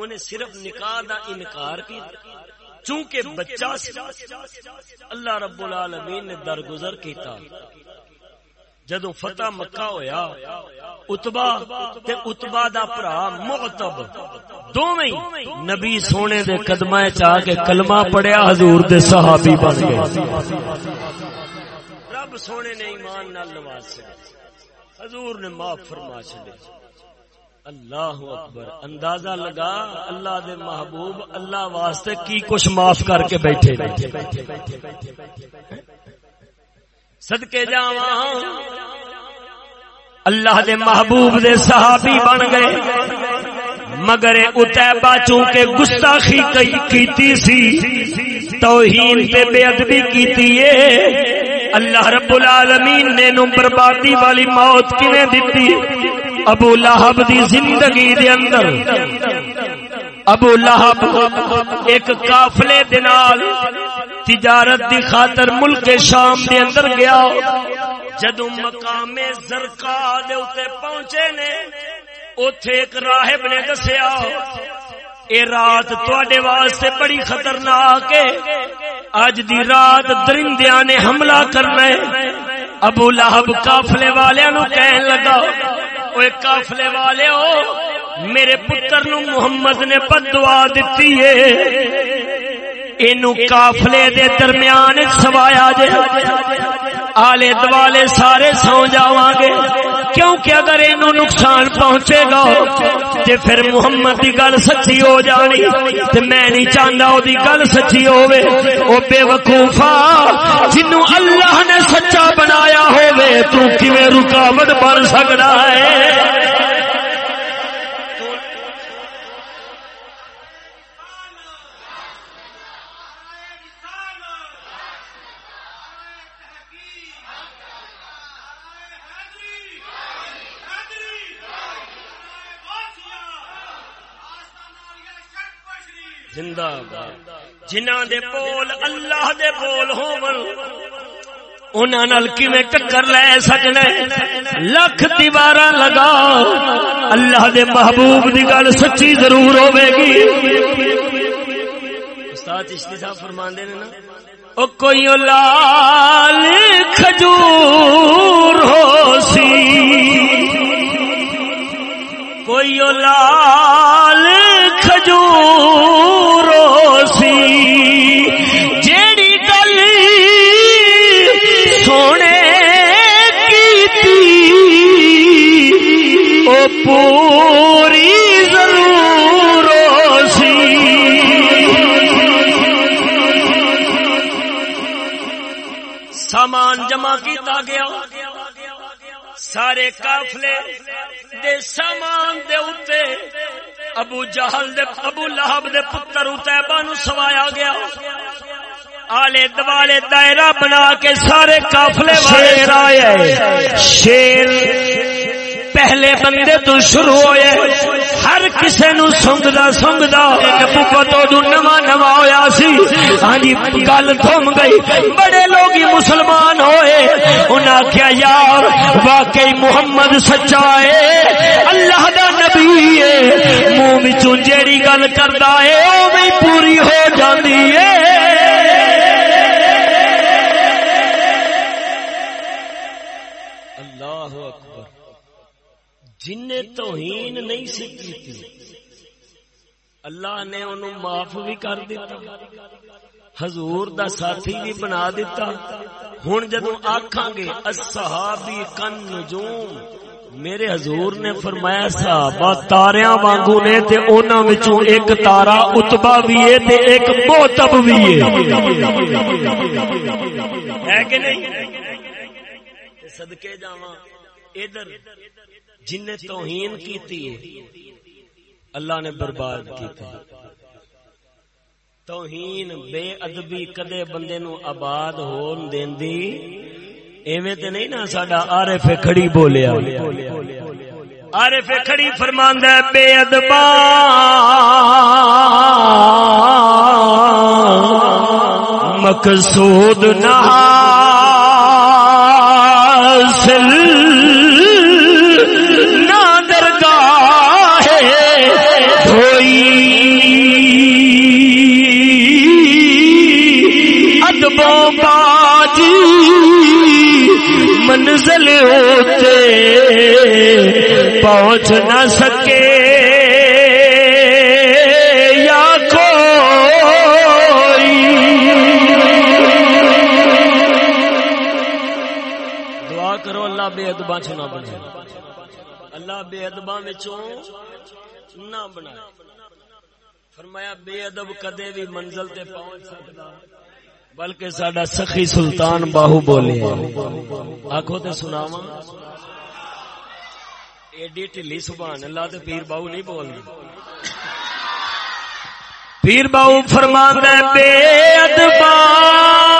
انہیں صرف نکاح دا انکار کی چونکہ بچہ سی اللہ رب العالمین نے درگزر کیتا۔ جدو فتح مکہ ہویا اتبا تے اتبا دا پرا معتب، دوویں نبی سونے دے قدمہ چا کے کلمہ پڑھیا حضور دے صحابی بن گئے۔ رب سونے نے ایمان نال نواز سے حضور نے معاف فرما چلے اللہ اکبر اندازہ لگا اللہ دے محبوب اللہ واسطے کی کچھ معاف کر کے بیٹھے صدقے جاواں اللہ دے محبوب دے صحابی بن گئے مگر اتیبا چونکہ گستاخی کیتی سی توہین تے بے ادبی کیتی ہے اللہ رب العالمین نے نو بربادی والی موت کنے دیتی ابو لہب دی زندگی دے اندر، ابو لہب ایک قافلے دے نال تجارت دی خاطر ملک شام دے اندر گیا۔ جدو مقام زرقا دے اتے پہنچے نے، اوتھے ایک راہب نے دسیا، اے رات تواڈے واسطے بڑی خطرناک ہے۔ اج دی رات درندیاں نے حملہ کرنا ہے۔ ابو لہب قافلے والے نو کہن لگا اوے قافلے والے ہو میرے پتر نو محمد نے بد دیتی ہے اینو دے درمیان سوایا جے آلے دوالے سارے سو جاواں گے کیونکہ اگر اینو نقصان پہنچے گا تے پھر محمد دی گل سچی ہو جانی، تے میں نہیں چاہندا او دی گل سچی ہوے او بے وقوفا جنو اللہ نے سچا بنایا ہوے تو کیویں رکاوٹ بن سکدا ہے؟ زندہ جنہ دے بول اللہ دے بول ہون، انہاں نال کیویں ٹکر لے سکنے؟ لکھ دیواراں لگا اللہ دے محبوب دی گل سچی ضرور ہوے گی استاد چشتی صاحب فرماندے نے نا، او کوئی لال کھجور ہو سی۔ کوئی لال کھجور سی جیڑی گل سونے کی او پوری ضرور سی سامان جمع کیتا گیا سارے کافلے دے سامان دے اتے ابو جہل دے ابو لہب دے پتر اتیبا نو سوایا گیا۔ آلے دوالے دائرہ بنا کے سارے کافلے شیر آئے شیر پہلے بندے تو شروع ہوئے۔ ہر کسے نو سنگدا سنگدا۔ نبوت او نواں نواں ہویا سی۔ ہاں جی گل تھم گئی۔ بڑے لوگ ہی مسلمان ہوئے۔ انہاں کیا یار، واقعی محمد سچا ہے۔ اللہ دا نبی ہے۔ منہ وچوں جیڑی گل کردا ہے او بھی پوری ہو جاندی ہے۔ توہین نہیں سی کی اللہ نے انہوں معاف بھی کر دیتا۔ حضور دا ساتھی بھی بنا دیتا۔ ہوں جدو آخا گے اصحابی کن نجوم۔ میرے حضور نے فرمایا، صحابہ تاریاں وانگو نے تے انہاں وچوں ایک تارا اتبا بھی ہے تے ایک موتب بھی ہے۔ ہے کہ نہیں؟ صدقے جاواں۔ ادھر جن نے توہین کی اللہ نے برباد کی توہین بے ادبی کدے بندے نو آباد ہون دیندی؟ ایویں تے نہیں نا ساڈا عارف کھڑی بولیا۔ عارف کھڑی فرماندا ہے، بے ادبا۔ مقصود نہ حاصل۔ پہنچ نہ سکے۔ یا کوئی۔ دعا کرو، اللہ بے ادبا چ نہ بنے۔ اللہ بے ادبا نہ بنا فرمایا، بے ادب کدے بھی منزل تے پہنچ سکتا بلکہ سڈا سخی سلطان باہو بولے۔ آخو تو سناوا ایڈی ٹھلی سبحان اللہ تو پیر باو نہیں بولنی پیر باو فرما بے ادبا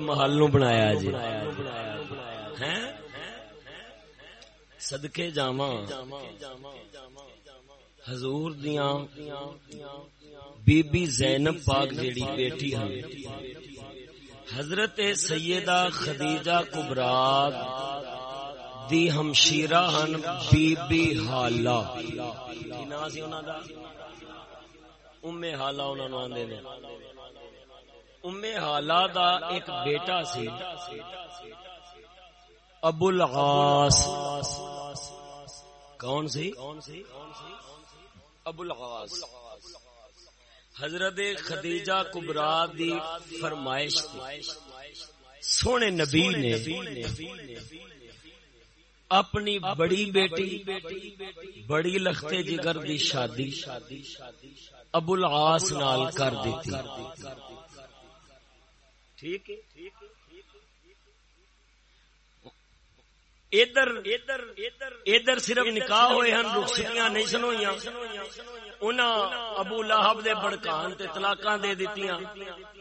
محل نو بنایا جی سدکے جاوا حضور دیاں بی بی زینب پاک جیڑی بیٹی ہیں حضرت سیدہ خدیجہ کبرات دی ہمشیرہ ہن بی بی حالہ ام حالہ انہوں نے آندے نے۔ ام حالا دا ایک بیٹا سی۔ ابو الغاس کون سی؟ ابو الغاس حضرت خدیجہ کبرا دی فرمائش سونے نبی نے اپنی بڑی بیٹی، بڑی لختے جگر دی شادی۔ ابو العاص نال کر دیتی۔ ٹھیک ادھر ادھر صرف نکاح ہوئے ہیں رخصتیاں نہیں سنوئیاں۔ انہاں ابو لہب دے بڑکان تے طلاقاں دے دتیاں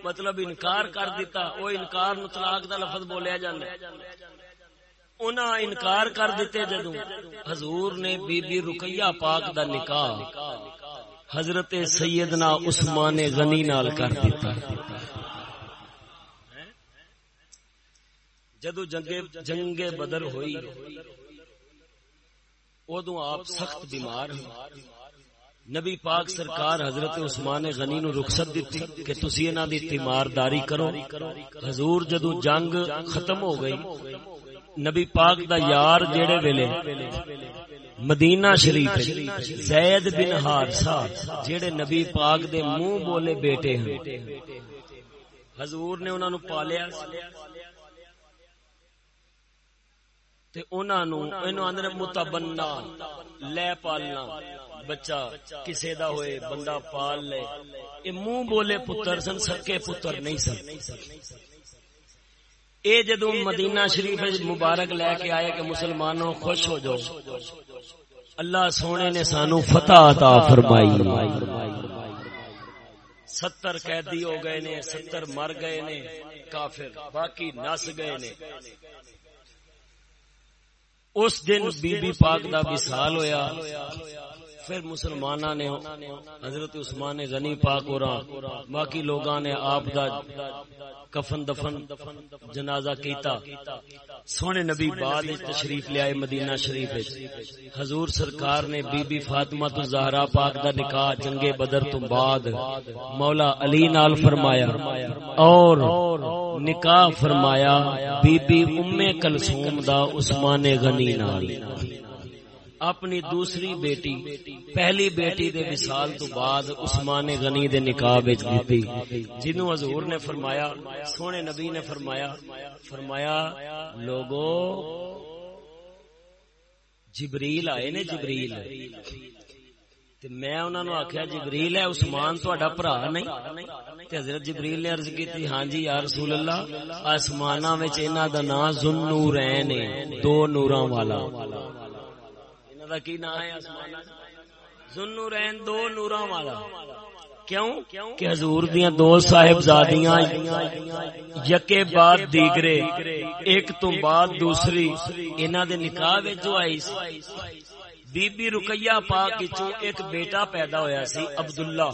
مطلب انکار کر دیتا۔ وہ انکار نو طلاق دا لفظ بولیا جاندا انہاں انکار کر دیتے جدوں حضور نے بی بی رقیہ پاک دا نکاح۔ حضرت سیدنا عثمان غنی نال کر دیتا۔ جدو جنگ جنگ بدر ہوئی ادو آپ سخت بیمار نبی پاک سرکار حضرت عثمان غنی نو رخصت دیتی کہ تسی انہاں دی تیمارداری کرو۔ حضور جدو جنگ ختم ہو گئی، نبی پاک دا یار جیڑے ویلے مدینہ شریف زید بن حارثہ جیڑے نبی پاک دے منہ بولے بیٹے ہیں۔ حضور نے انہاں نو پالیا تے انہاں نو اینو اندر متبنا لے پالنا۔ بچہ کسے دا ہوئے بندہ پال لے۔ اے منہ بولے پتر سن سکے پتر نہیں سن۔ اے جدو مدینہ شریف مبارک لے کے آئے کہ مسلمانوں خوش ہو جاؤ۔ اللہ سونے نے سانو فتح عطا فرمائی۔ ستر قیدی ہو گئے نے ستر مر گئے نے کافر باقی نس گئے نے۔ اس دن بی بی پاک دا وصال ہویا۔ پھر مسلمانہ نے حضرت عثمان غنی پاک اور باقی لوگاں نے آپ دا کفن دفن جنازہ کیتا۔ سونے نبی بعد تشریف لے آئے مدینہ شریف حضور سرکار نے بی بی فاطمہ تو زہرا پاک دا نکاح جنگ بدر تو بعد مولا علی نال فرمایا اور نکاح فرمایا بی بی ام کلثوم دا عثمان غنی نال۔ اپنی دوسری بیٹی پہلی بیٹی دے وصال تو بعد عثمان غنی دے نکاح وچ دتی جنوں حضور نے فرمایا سونے نبی نے فرمایا فرمایا لوگو جبریل آئے نے جبریل۔ تے میں انہاں نو آکھیا جبریل ہے عثمان تہاڈا بھرا نہیں۔ تے حضرت جبریل نے عرض کیتی ہاں جی یا رسول اللہ آسماناں وچ انہاں دا نام ذن نورین ہے دو نوراں والا۔ دا کی نام ہے ذنورین دو نوراں والا۔ کیوں؟ کہ حضور دیاں دو صاحب زادیاں یکے بعد دیگرے، ایک تو بعد دوسری، انہاں دے نکاح وچ جو آئی سی۔ بی بی رقیہ پاک وچوں ایک بیٹا پیدا ہویا سی، عبداللہ۔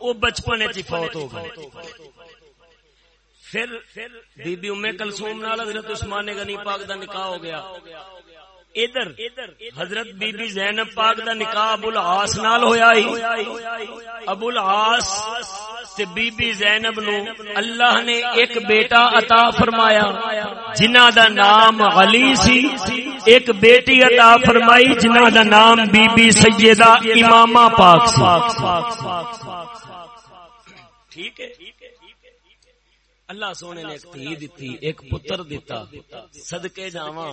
او بچپن وچ فوت ہو گئے۔ پھر بی بی ام کلثوم نال حضرت عثمان غنی پاک دا نکاح ہو گیا۔ ادھر حضرت بی بی زینب پاک دا نکاح ابو العاص نال ہویا ہی۔ ابو العاص تے بی بی زینب نو اللہ نے ایک بیٹا عطا فرمایا، جنہ دا نام علی سی۔ ایک بیٹی عطا فرمائی، جنہ دا نام بی بی سیدہ امامہ پاک سی۔ ٹھیک ہے۔ اللہ سونے نے ایک تھی دیتی، ایک پتر دیتا، صدقے جاواں،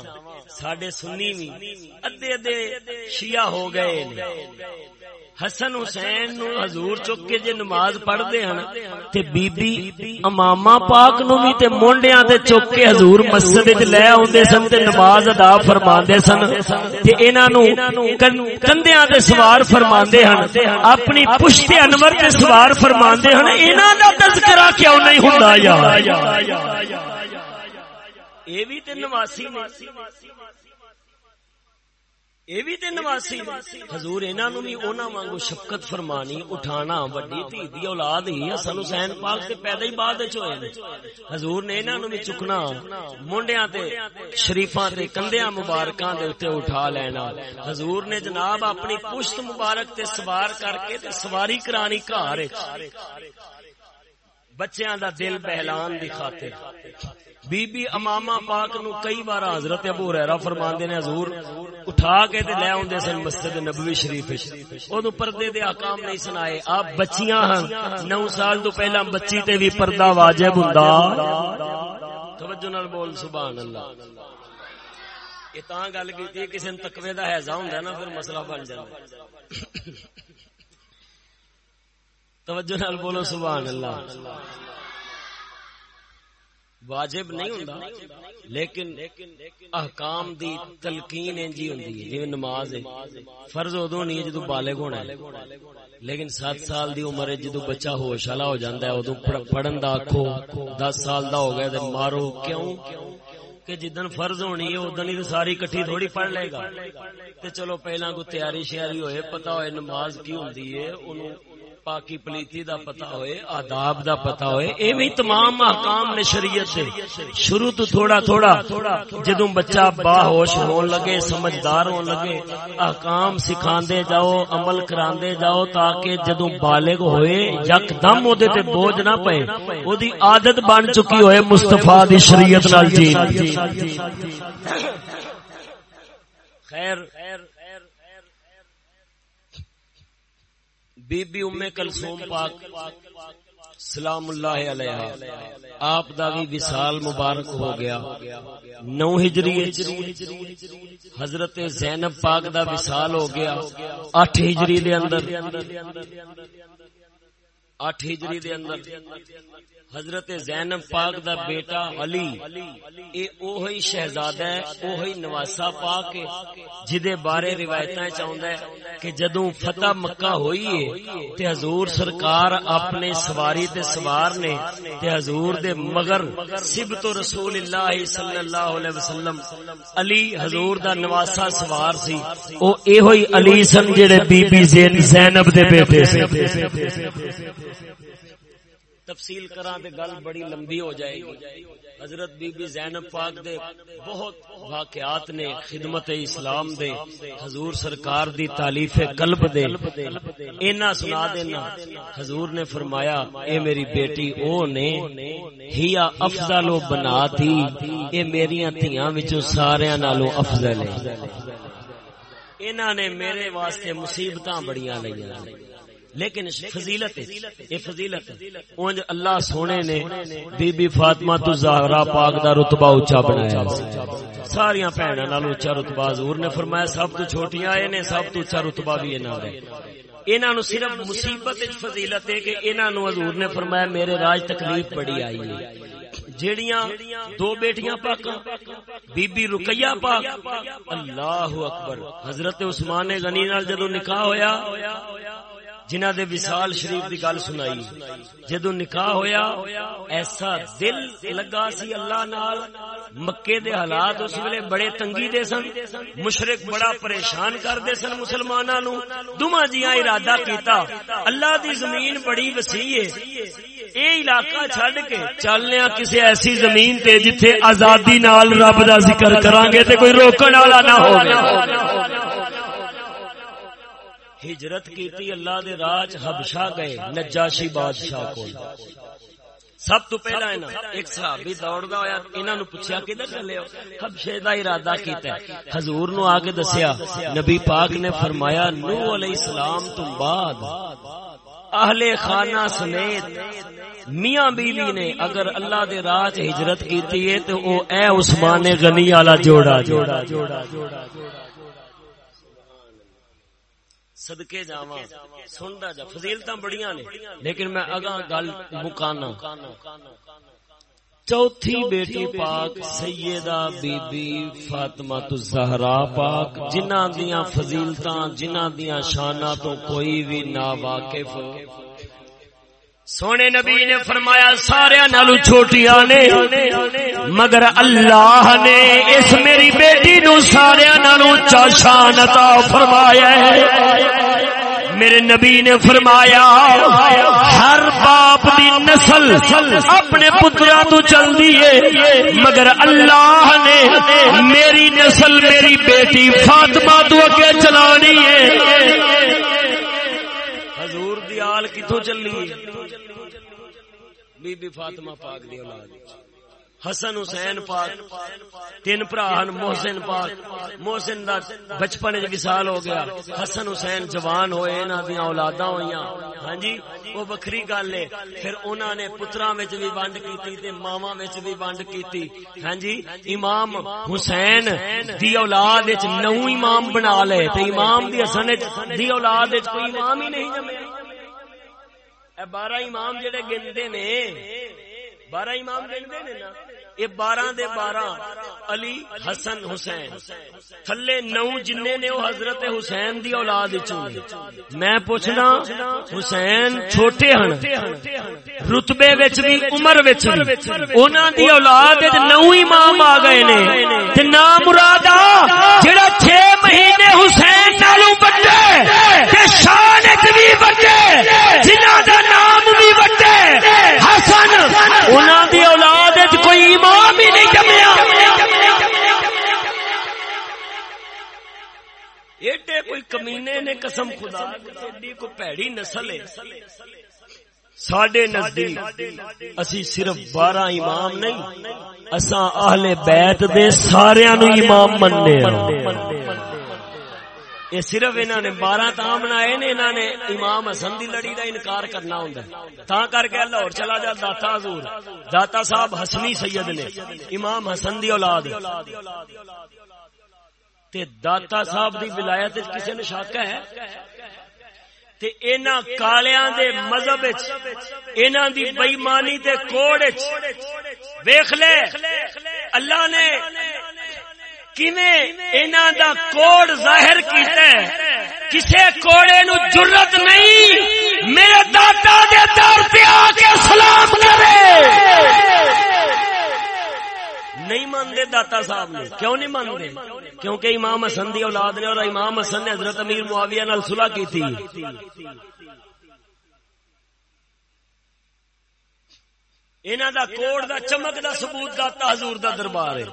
ساڈے سنی وی ادھے ادھے شیعہ ہو گئے حسن حسین نو حضور چک کے جے نماز پڑھ دے ہن تے بی بی امامہ پاک نو وی تے مونڈیاں تے چک کے حضور مسجد وچ لے اوندے سن تے نماز ادا فرماندے سن۔ تے انہاں نو کندیاں تے سوار فرماندے ہن۔ اپنی پشت انور تے سوار فرماندے ہن۔ انہاں دا تذکرہ کیوں نہیں ہوندا یار؟ اے وی تے نواسی نے۔ اے بھی تے نواسی حضور انہاں نو بھی انہاں وانگو شفقت فرمانی، اٹھانا، وڈی تھی دی اولاد ہی، حسن حسین پاک تے پیدا ہی بعد وچ ہوئے نے۔ حضور نے انہاں نو بھی چکنا منڈیاں تے شریفاں تے کندیاں مبارکاں دے اوتے اٹھا لینا۔ حضور نے جناب اپنی پشت مبارک تے سوار کر کے تے سواری کرانی گھر بچیاں دا دل بہلان دی خاطر۔ بی بی امامہ پاک نو کئی بار حضرت ابو ہریرہ فرماندے نے حضور اٹھا کے تے لے اوندے سن مسجد نبوی شریف۔ وچ اودوں پردے دے احکام نہیں سنائے۔ آپ بچیاں ہن۔ 9 سال تو پہلا بچی تے بھی پردہ واجب ہوندا۔ توجہ نال بول سبحان اللہ۔ یہ تاں گل کیتی ہے کسی نے تقوی دا ہیضا ہوندا نا پھر مسئلہ بن جاندا توجہ نال بولو، سبحان اللہ۔ واجب نہیں ہوں لیکن احکام دی تلقین انجی ہوں جی نماز ہے، فرض ادو نہیں ہے جدو بالغ ہونا ہے۔ لیکن سات سال دی عمر جدو بچہ ہوش والا ہو جاتا ہے ادو پڑھن دا آخو دس سال دا ہو گیا تو مارو کیوں؟ کہ جدن فرض ہونی ہے، ادن ہی ساری کٹھی تھوڑی پڑھ لے گا۔ تے چلو پہلا کو تیاری شیاری ہوئے پتا ہوئے نماز کی ہوں پاکی پلیتی دا پتا ہوئے، آداب دا پتا ہوئے اے تمام احکام نے شریعت سے شروع تو تھوڑا تھوڑا، جدوں بچہ با ہوش ہون لگے، سمجھدار ہون لگے، احکام سکھاندے جاؤ، عمل کراندے جاؤ، تاکہ جدوں بالغ ہوئے یک دم او دے تے بوجھ نہ پئے او دی عادت بن چکی ہوئے مصطفی دی شریعت نال جی۔ خیر خیر بی بی ام کلثوم پاک سلام اللہ علیہ آپ دا بھی وصال مبارک ہو گیا۔ نو ہجری حضرت زینب پاک دا وصال ہو گیا۔ اٹھ ہجری دے اندر۔ اٹھ ہجری دے اندر حضرت زینب پاک دا بیٹا علی، اے اوہی شہزادہ ہے، اوہی نواسا پاک ہے، جدے بارے روایتاں چاہندا ہے کہ جدوں فتح مکہ ہوئی ہے، تے حضور سرکار اپنے سواری تے سوار نے، تے حضور دے مگر سبت رسول اللہ صلی اللہ علیہ وسلم علی حضور دا نواسا سوار سی، او ایہی علی سن جڑے بی بی زینب دے بیٹے سے تفصیل کرا تے گل بڑی لمبی ہو جائے گی۔ حضرت بی بی زینب پاک دے بہت واقعات نے خدمت اسلام دے، حضور سرکار دی تعلیف قلب دے۔ اینا سنا دینا، حضور نے فرمایا، اے میری بیٹی، او نے ہیا افضل و بنا تھی۔ اے میریاں تھیاں وچوں ساریاں نالوں افضل ہے۔ انہاں نے میرے واسطے مصیبتاں بڑیاں لئیاں۔ لیکن فضیلت یہ فضیلت اونج اللہ سونے نے بی بی فاطمہ تو زہرا پاک دا رتبہ اونچا بنایا ساری بھنوں نال اونچا رتبہ حضور نے فرمایا سب تو چھوٹیاں اے نے سب تو اونچا رتبہ بھی انہاں دا انہاں نو صرف مصیبت وچ فضیلت ہے کہ انہاں نو حضور نے فرمایا میرے راج تکلیف بڑی آئی ہے۔ جیڑیاں دو بیٹیاں پاک بی بی رقیہ پاک اللہ اکبر۔ حضرت عثمان غنی نال جدوں نکاح ہویا جنہ دے وصال شریف دی گل سنائی جدو نکاح ہویا ایسا دل لگا سی اللہ نال مکے دے حالات اس ویلے بڑے تنگی دے سن مشرق بڑا پریشان کر دے سن مسلماناں نو دوواں جیاں ارادہ کیتا اللہ دی زمین بڑی وسیع ہے۔ اے علاقہ چھڈ کے چلنے کسی ایسی زمین تے جتھے آزادی نال رب دا ذکر کران گے تے کوئی روکن والا نہ ہوگا ہجرت کیتی اللہ دے راج حبشہ گئے، نجاشی بادشاہ کو سب تو پہلا ہے نا، ایک صحابی دوڑدا ہویا، انہاں نو پوچھیا، کدھر چلے ہو؟ حبشے دا ارادہ کیتا ہے۔ حضور نو آ کے دسیا، نبی پاک نے فرمایا نو علیہ السلام تو بعد اہل خانہ سمیت میاں بیوی نے اگر اللہ دے راہ ہجرت کیتی ہے تو او اے عثمان غنی والا جوڑا جوڑا جوڑا جوڑا۔ صدقے جاواں۔ سندا جا، فضیلتاں بڑیاں نے۔ لیکن میں اگاں گل مکانا۔ چوتھی بیٹی پاک سیدہ بی بی فاطمہ تو زہرا پاک جنہ دیاں فضیلتاں جنہ دیاں شاناں تو کوئی بھی نا واقف سونے نبی نے فرمایا، سارے نالو چھوٹیاں نے مگر اللہ نے اس میری بیٹی نو سارے نالو چاشان عطا فرمایا ہے۔ میرے نبی نے فرمایا، ہر باپ دی نسل اپنے پترا تو چل دیے مگر اللہ نے میری نسل میری بیٹی فاطمہ تو اگے چلانی ہے۔ حضور دی آل کتوں چلی؟ بی بی فاطمہ پاک دی اولاد حسن حسین پاک۔ تین برا محسن پاک۔ محسن دا بچپن وصال ہو گیا۔ حسن حسین جوان ہوئے انہاں دی اولاداں ہوئیاں۔ ہاں جی وہ وکھری گل ہے۔ پھر انہاں نے پتراں وچ بھی ونڈ کیتی تے ماواں وچ بھی ونڈ کیتی۔ ہاں جی امام حسین دی اولاد وچ نو امام بنا لے۔ تے امام دی حسن دی اولاد وچ کوئی امام ہی نہیں جمے۔ بارہ امام جڑے گنتے نے بارہ امام گنتے نے نا۔ یہ بارہ دے بارہ، علی حسن حسین۔ تھلے نو جن نے وہ حضرت حسین دی اولاد میں پوچھنا، حسین چھوٹے ہن؟ رتبے وچ بھی، عمر وچ بھی۔ انہاں دی اولاد وچ نو امام آ گئے نے۔ تے نام مراد جڑا 6 مہینے حسین نالوں بڑے تے شان وچ بھی بڑے جنہاں دا نام بھی بڑے حسن۔ انہاں دی اولاد وچ کوئی امام ہی نہیں جمیا ایڈے کوئی کمینے نے قسم خدا، ایڈی کوئی پیڑی نسل ہے۔ ساڈے نزدیک اسی صرف بارہ امام نہیں، اساں اہل بیت دے سارے نو امام مننے ہاں۔ یہ صرف انہوں نے بارہ تا بنائے نے انہوں نے امام حسن دی لڑی دا انکار کرنا ہوں تا کر کے لاہور چلا جا، داتا حضور۔ داتا صاحب حسنی سید نے، امام حسن دی اولاد۔ تے داتا صاحب دی ولایت کسی نے شک ہے؟ تے اینا کالیاں دے مذہب وچ اینا دی بے ایمانی تے کوڑ وچ، ویکھ لے۔ اللہ نے کیویں دا کوڑ ظاہر کیتا ہے؟ کسے کوڑے نو جرت نہیں؟ میرے داتا دے در پہ آ کے سلام کرے۔ نہیں مانتے داتا صاحب نے۔ کیوں نہیں مانتے؟ کیونکہ امام حسن دی اولاد نے اور امام حسن نے حضرت امیر معاویہ نال صلح کی تھی انہاں دا کوڑ دا چمک دا ثبوت داتا حضور دا دربار ہے۔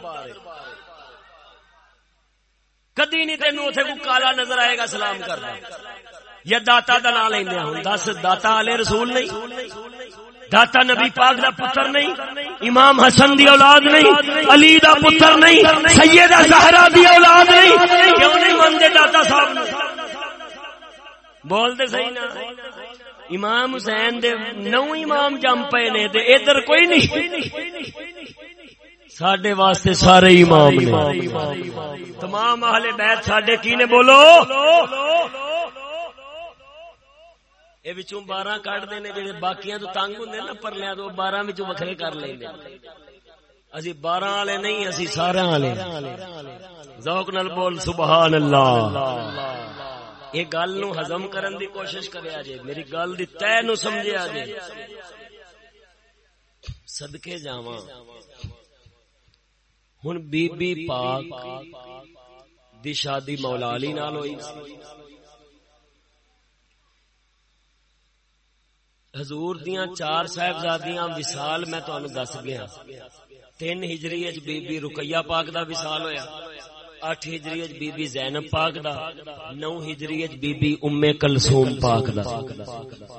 کدی نہیں تینوں اتنے کو کالا نظر آئے گا سلام کرنا۔ یا داتا دا نام لینا ہوں۔ دس، داتا والے رسول نہیں۔ داتا نبی پاک دا پتر نہیں۔ امام حسن دی اولاد نہیں۔ علی دا پتر نہیں۔ سیدہ زہرا دی اولاد نہیں۔ کیوں نہیں مانتے داتا صاحب؟ بول دے صحیح نا۔ امام حسین دے نو امام جم پے نے تے ادھر کوئی نہیں۔ ساڈے واسطے سارے امام نے تمام اہل بیت ساڈے کی نے بولو یہ بارہ کٹ دے جی باقی تو تنگ ہوں نا پرلیا تو بارہ وکھرے کر لیں اسی بارہ والے نہیں اسی سارے والے ذوق نل بول سبحان اللہ یہ گل نو ہزم کرن دی کوشش کرے جے میری گل دی تہ نو سمجھے جے صدقے جاواں ہن بی بی پاک دی شادی مولا علی نال ہوئی حضور دیاں چار صاحبزادیاں وصال میں تانوں دس گیا تین ہجری وچ بی بی رقیہ پاک دا وصال ہویا اٹھ ہجری وچ بی بی زینب پاک دا نو ہجری وچ بی بی ام کلثوم پاک دا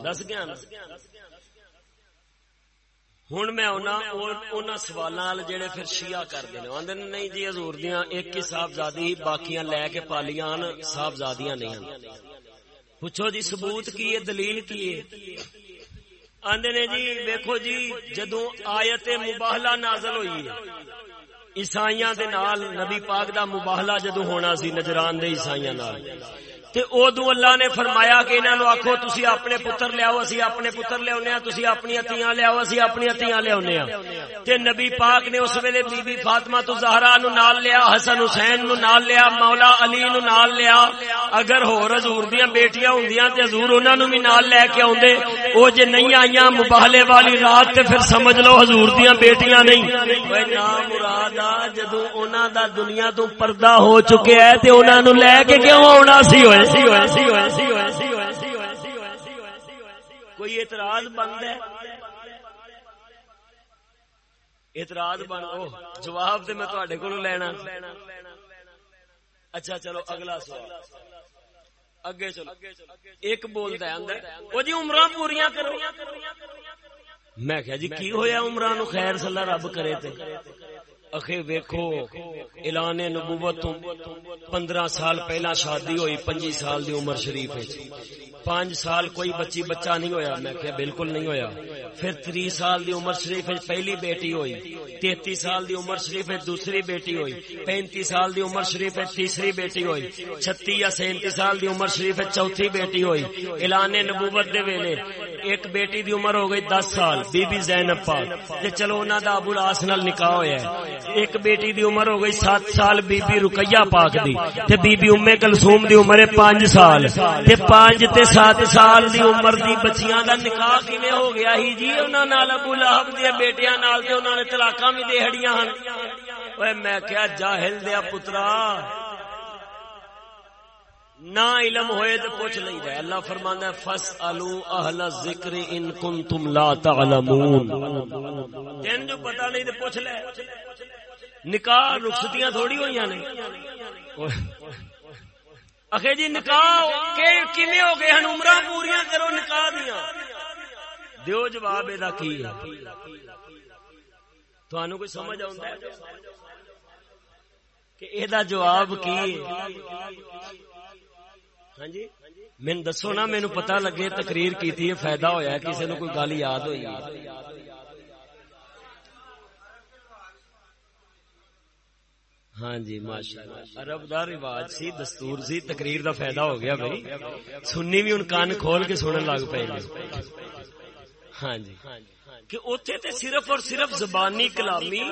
دس گیا ہوں میں انہوں سوال جڑے پھر شیعہ کرتے ہیں۔ آدھے نہیں جی حضور دیاں ایک ہی صاحبزادی باقیاں لے کے پالیاں صاحبزادیاں نہیں پوچھو جی ثبوت کی ہے، دلیل کی ہے؟ آندے نے جی ویکھو جی جدو آیت مباہلہ نازل ہوئی ہے، عیسائیاں دے نال، نبی پاک دا مباہلہ جدو ہونا سی، نجران دے عیسائیاں نال۔ تے ادو اللہ نے فرمایا کہ انہوں نے آخو تھی اپنے پتر لیاؤ اسی اپنے پتر لیا ہاں, تھی اپنی اتیاں لیاؤ اسی اپنی اتیاں لیا ہاں. تے نبی پاک نے اس ویلے بی بی فاطمہ تو زہرا نو نال لیا، حسن حسین نو نال لیا، مولا علی نو نال لیا۔ اگر ہو حضور دیاں بیٹیاں ہوندیاں تے حضور انہاں نو بھی نال لے کے اوندے او جے نہیں آئیاں مباہلے والی رات تے پھر سمجھ لو حضور دیاں بیٹیاں نہیں۔ اوے نا مرادا جدوں انہاں دا دنیا تو پردہ ہو چکے ہے تے انہاں نو لے کے کیوں آنا سی ہوئے کوئی اعتراض بند ہے اعتراض بن جواب تو میں تھوڑے کو لینا اچھا چلو اگلا سوال اگے چلو ایک بولتا ہے اندر وہ جی عمر پوریا کرو میں کہا جی کی ہویا عمران خیر صلی اللہ رب کرے تے اخے ویکھو، اعلان نبوت تو پندرہ سال پہلا شادی ہوئی، پنجی سال دی عمر شریف پانچ سال کوئی بچی بچہ نہیں ہویا، میں کہ بالکل نہیں ہویا۔ پھر تری سال دی عمر شریف پہلی بیٹی ہوئی۔ تینتی سال دی عمر شریف ہے، دوسری بیٹی ہوئی۔ پینتی سال دی عمر شریف ہے، تیسری بیٹی ہوئی۔ چھتی یا سینتی سال دی عمر شریف ہے، چوتھی بیٹی ہوئی۔ اعلان نبوت دے ویلے ایک بیٹی دی عمر ہو گئی دس سال، بی بی زینب پاک۔ تے چلو انہاں دا ابو العاص نال نکاح ہویا ہے۔ ایک بیٹی دی عمر ہو گئی سات سال بی بی رقیہ پاک دی۔ تے بی بی ام کلثوم دی عمر ہے پانچ سال۔ تے پانچ تے سات سال دی عمر دی بچیاں دا نکاح کیویں ہو گیا ہی جی؟ انہاں نال ابو لہب دی بیٹیاں نال تے انہاں نے طلاقاں وی دے ہڑیاں ہن۔ اوے میں کہیا جاہل دیا پترا۔ نہ علم ہوئے تو پوچھ نہیں رہے۔ اللہ فرمانا فس الو اہل ذکر ان کن تم لا تعلمون۔ تین جو پتا نہیں تو پوچھ لے۔ نکاح رخصتیاں تھوڑی ہوئی نے۔ اخے جی نکاح کیویں ہو گئے ہن؟ عمرہ پوریاں کرو نکاح دیاں۔ دیو جواب ادا کی ہے؟ تھانوں کوئی سمجھ آوندا ہے؟ کہ اے دا جواب کی ہاں جی۔ مین دسو نا مینو پتا لگے تقریر کی فائدہ ہوا کسی نو کوئی گل یاد ہوئی ہاں جی ماشاء اللہ ارب دا رواج سی دستور سی تقریر دا فائدہ ہو گیا بھائی۔ سننی بھی ان کان کھول کے سنن لگ پے ہاں جی۔ کہ اتنے تے صرف اور صرف زبانی کلامی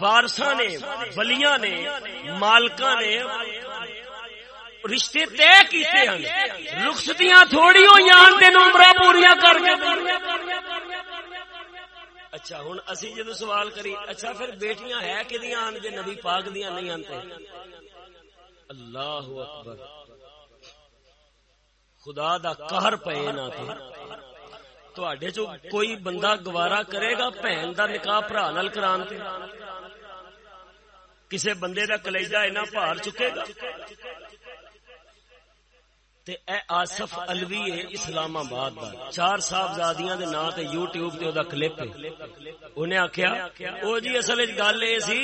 وارسا نے بلیاں نے مالکا نے رشتے طے کیتے ہیں۔ رخصتیاں تھوڑی ہوئی ہیں عمرہ پوریاں کر کے۔ اچھا ہوں اسی جدو سوال کری اچھا پھر بیٹیاں ہے کہ آن جے نبی پاک دیاں نہیں آنتے اللہ اکبر۔ خدا دا قہر پے نہ تے۔ چو کوئی بندہ گوارا کرے گا بہن دا نکاح برا نال کران تے۔ کسے بندے دا کلیجہ اینا پار چکے گا۔ تے اے آصف الوی ہے اسلام آباد دا۔ چار صاحبزادیاں دے نام تے یوٹیوب تے او دا کلپ ہے۔ انہیں آکھیا، او جی اصل وچ گل اے سی،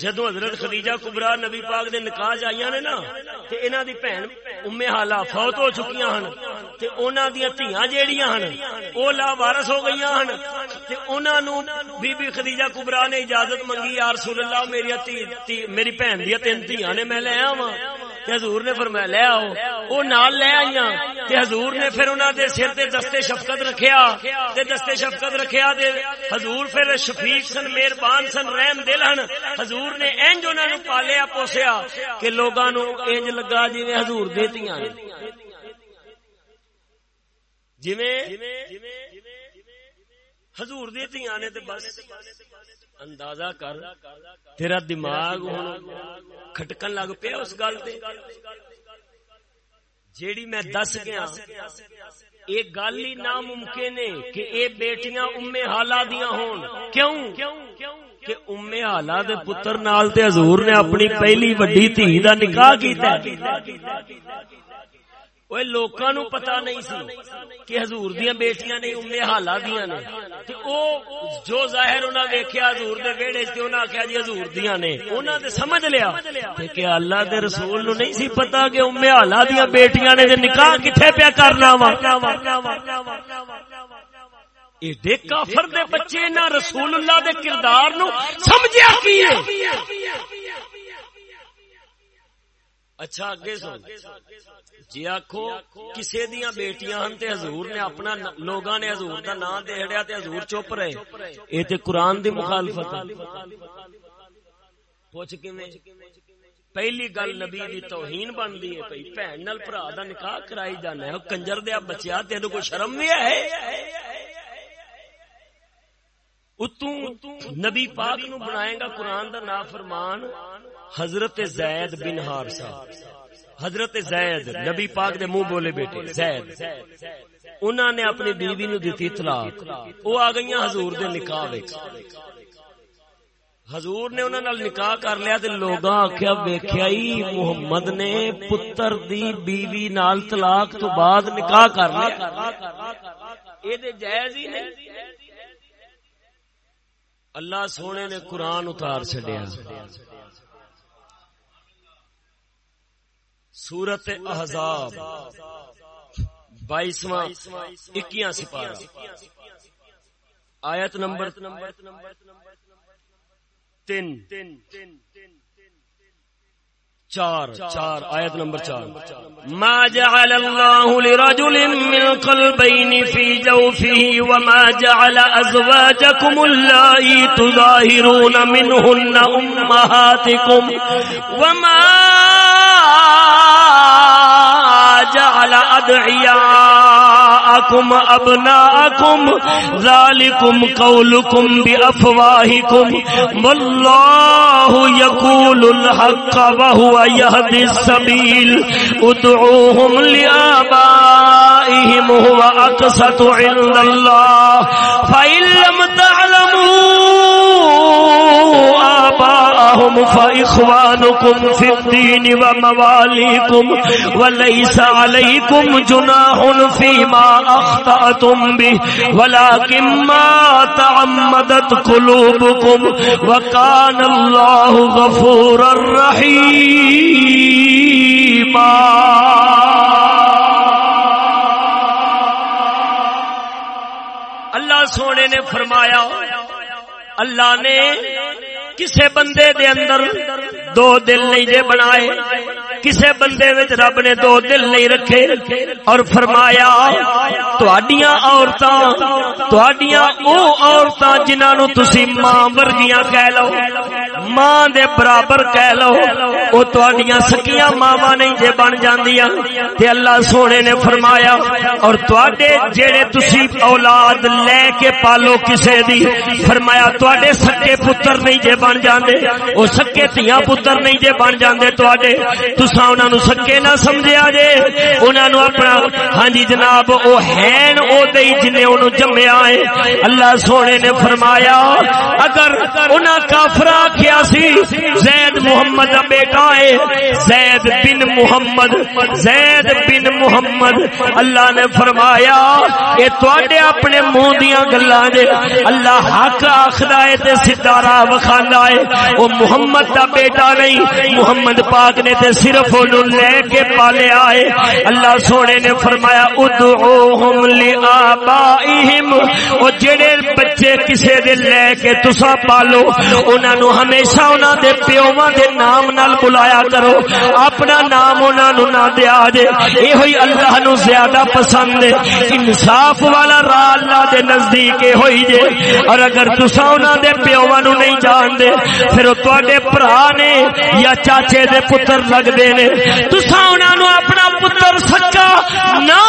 جدوں حضرت خدیجہ کبرا نبی پاک دے نکاح جائیاں نے نا، تے انہاں دی بہن ام حالا فوت ہو چکیاں ہن، تے انہاں دیاں دھیاں جیڑیاں ہن، او لا وارث ہو گئیاں ہن۔ تے انہاں نو بی بی خدیجہ کبرا نے اجازت منگی، یا رسول اللہ، میری تھی میری بہن دی تین دھیاں نے میں لے آواں۔ حضور نے فرمایا، لے آؤ۔ وہ نال لے آئی تے حضور نے پھر انہوں دے سر تے دستے شفقت رکھیا تے دستے شفقت رکھیا تے حضور پھر شفیق سن، مہربان سن، رحم دل ہن، حضور نے انج انہوں نے پالیا، پوسیا کہ لوگاں نو انج لگا جی حضور دیتیاں جویں حضور دیتیاں نے تے بس اندازہ کر، تیرا دماغ کھٹکن لگ پیا اس گل تے۔ جیڑی میں دس گیا یہ گل ہی ناممکن ہے کہ اے بیٹیاں امے حالا دیا ہون۔ کیوں؟ کہ امے حالا دے پتر نال تے حضور نے اپنی پہلی وڈی دھی دا نکاح کیتا ہے۔ لوکاں نو پتا نہیں سی کہ حضور دیاں بیٹیاں نے امے حالا دیاں نے تے او جو ظاہر انہاں ویکھیا حضور دے ویڑے تے انہاں کہیا جی حضور دیاں نے انہاں تے سمجھ لیا تے کہ اللہ دے رسول نو نہیں سی پتا کہ امے حالا دیاں بیٹیاں نے تے نکاح کتے پیا کرنا وا ایڈے کافر دے بچے نہ رسول اللہ دے کردار نو سمجھیا کی ہے اچھا اگے سن جی آخو کسی دیا بیٹیاں ہن تے حضور نے اپنا لوگاں نے حضور دا نام دیڑیا تے حضور چپ رہے اے تے قرآن دی مخالفت پوچھ کیویں پہلی گل نبی دی توہین بندی ہے پئی بہن نال بھرا دا نکاح کرائی جانا ہے کنجر دیا بچیا تینو کوئی شرم بھی ہے اتوں نبی پاک نو بنائے گا قرآن دا نافرمان حضرت زید بن ہارسا حضرت زید نبی پاک دے منہ بولے بیٹے زید۔ انہوں نے اپنی بیوی نو دیتی طلاق وہ آ گئی حضور دے نکاح حضور نے انہوں نے نکاح کر لیا تے لوگاں آکھیا ویکھیا ہی محمد نے پتر دی بیوی نال طلاق تو بعد نکاح کر لیا۔ اے تے جائز ہی نہیں۔ اللہ سونے نے قرآن اتار چڈیا سورت احزاب، بائیسواں، اکیاں سپارہ۔ آیت نمبر تین۔ چار چار، آیت نمبر چار۔ ما جعل الله لرجل من قلبين في جوفه وما جعل أزواجكم اللائي تظاهرون منهن أمهاتكم وما جعل أدعياءكم أبناءكم. ذلكم قولكم بأفواهكم. والله يقول الحق وهو يهدي السبيل. ادعوهم لآبائهم هو أقسط عند الله. فإن لم تعلموا آباءهم فإخوانكم في الدين ومواليكم وليس عليكم جناح فيما أخطأتم به. ولكن ما تعمدت قلوبكم وكان الله غفورا رحيما. اللہ سونے نے فرمایا، اللہ نے کسے بندے دے اندر دو دل نہیں جے بنائے، کسے بندے وچ رب نے دو دل نہیں رکھے اور فرمایا، تواڈیاں عورتاں، تواڈیاں او عورتاں جنہاں نو تسی ماں ورگیاں کہہ لو۔ ماں دے برابر کہہ لو، او تہاڈیاں سکیاں ماواں نہیں جے بن جاندیاں۔ تے اللہ سونے نے فرمایا، اور تواڈے جڑے تسی اولاد لے کے پالو کسے دی، فرمایا تواڈے سکے پتر نہیں جے بن جاندے۔ او سکے تیاں پتر نہیں جے بن جاندے تواڈے۔ تساں انہاں نو سکے نہ سمجھیا جے۔ انہاں نو اپنا ہاں جی جناب، او ہین او دے جنے اونوں جمیا ہے۔ اللہ سونے نے فرمایا، اگر انہاں کافراں کیا سی؟ زید محمد دا بیٹا ہے۔ زید بن محمد، زید بن محمد۔ اللہ نے فرمایا، اے تواڈے اپنے منہ دیاں گلاں دے۔ اللہ حق آکھدا ہے تے سیدھا راہ وکھاندا ہے۔ او محمد دا بیٹا نہیں، محمد پاک نے تے صرف اونوں لے کے پالیا ہے۔ اللہ سونے نے فرمایا، ادعوہم لآبائہم۔ او جڑے بچے کسے دے لے کے تسا پالو، انہاں نو ہمیشہ انہاں دے پیوواں دے نام نال بلایا کرو۔ اپنا نام انہاں نو نہ دیا جے۔ اے ہوئی اللہ نو زیادہ پسند ہے۔ انصاف والا راہ اللہ دے نزدیک ہوئی جے۔ اور اگر تسا انہاں دے پیوواں نو نہیں جان دے پھر او تواڈے بھرا نے یا چاچے دے پتر لگدے نے۔ تسا انہاں نو اپنا پتر سکا نہ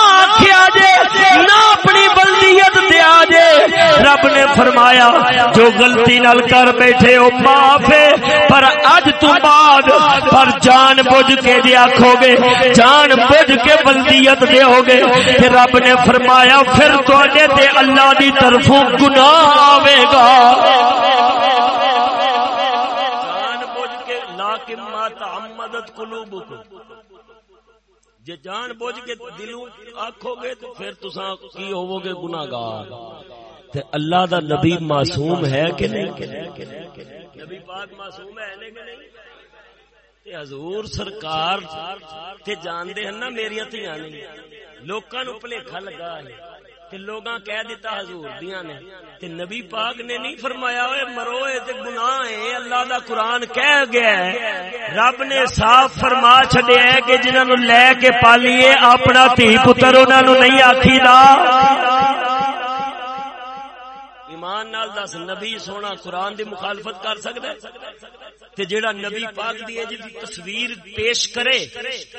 اپنی بلدیت دیا جے رب نے فرمایا، جو غلطی نال کر بیٹھے ہو، معاف ہے۔ پر اج تو بعد، پر جان بوجھ کے جی آکھو گے جان بوجھ کے بلدیت دے ہو گے کہ رب نے فرمایا، پھر تواڈے تے اللہ دی طرفوں گناہ آوے گا۔ جان بوجھ کے لاکن ما تعمدت قلوبکم۔ جے جان بوجھ کے دلوں آکھو گے تو پھر تساں کی ہوو گے گناہگار۔ تے اللہ دا نبی معصوم ہے کہ نہیں? نبی پاک معصوم ہے کہ نہیں؟ تے حضور سرکار تے جاندے ہیں نا میری تھیاں نہیں۔ لوکاں نو بھلیکھا لگا ہے۔ تے لوگاں کہہ دیتا حضور دیاں نے۔ تے نبی پاک نے نہیں فرمایا اوے مرو اے تے گناہ ہے اللہ دا قرآن کہہ گیا ہے۔ رب نے صاف فرما چھڈیا ہے کہ جنہاں نو لے کے پالیے، اپنا تھی پتر انہاں نو نہیں آکھیدا۔ ایمان نال دس، نبی سونا قرآن دی مخالفت کر سکدا ہے تے جیڑا نبی پاک دی ہے جی تصویر پیش کرے،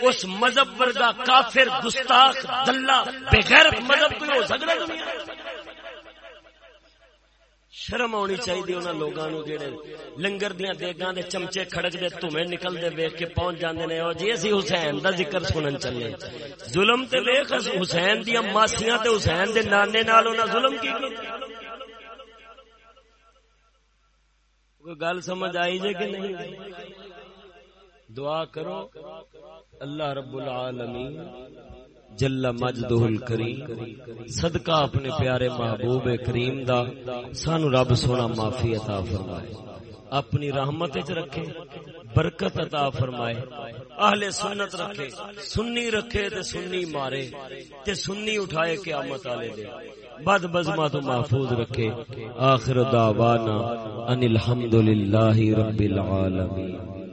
اس مذہب ورگا کافر، گستاخ، دلہ، بغیرت مذہب کوئی ہو سکدا ہے دنیا شرم آنی چاہیے انہوں لوگوں نو جڑے لنگر دیا دیگاں دے چمچے کھڑک دے تمہیں نکل دے ویک کے پہنچ جاندے نے اور جی اسی حسین دا ذکر سنن چلے ظلم تے ویکھ، حسین دیا ماسیاں تے حسین دے نانے نال انہاں ظلم کی کوئی گل سمجھ آئی جے کہ نہیں؟ دعا کرو، اللہ رب العالمین جل مجدہ الکریم، صدقہ اپنے پیارے محبوب کریم دا، سانو رب سونا معافی عطا فرمائے۔ اپنی رحمت وچ رکھے، برکت عطا فرمائے۔ اہل سنت رکھے، سنی رکھے تے سنی مارے تے سنی اٹھائے قیامت والے دے بد بزما تو محفوظ رکھے۔ آخر دعوانا ان الحمد للہ رب العالمین۔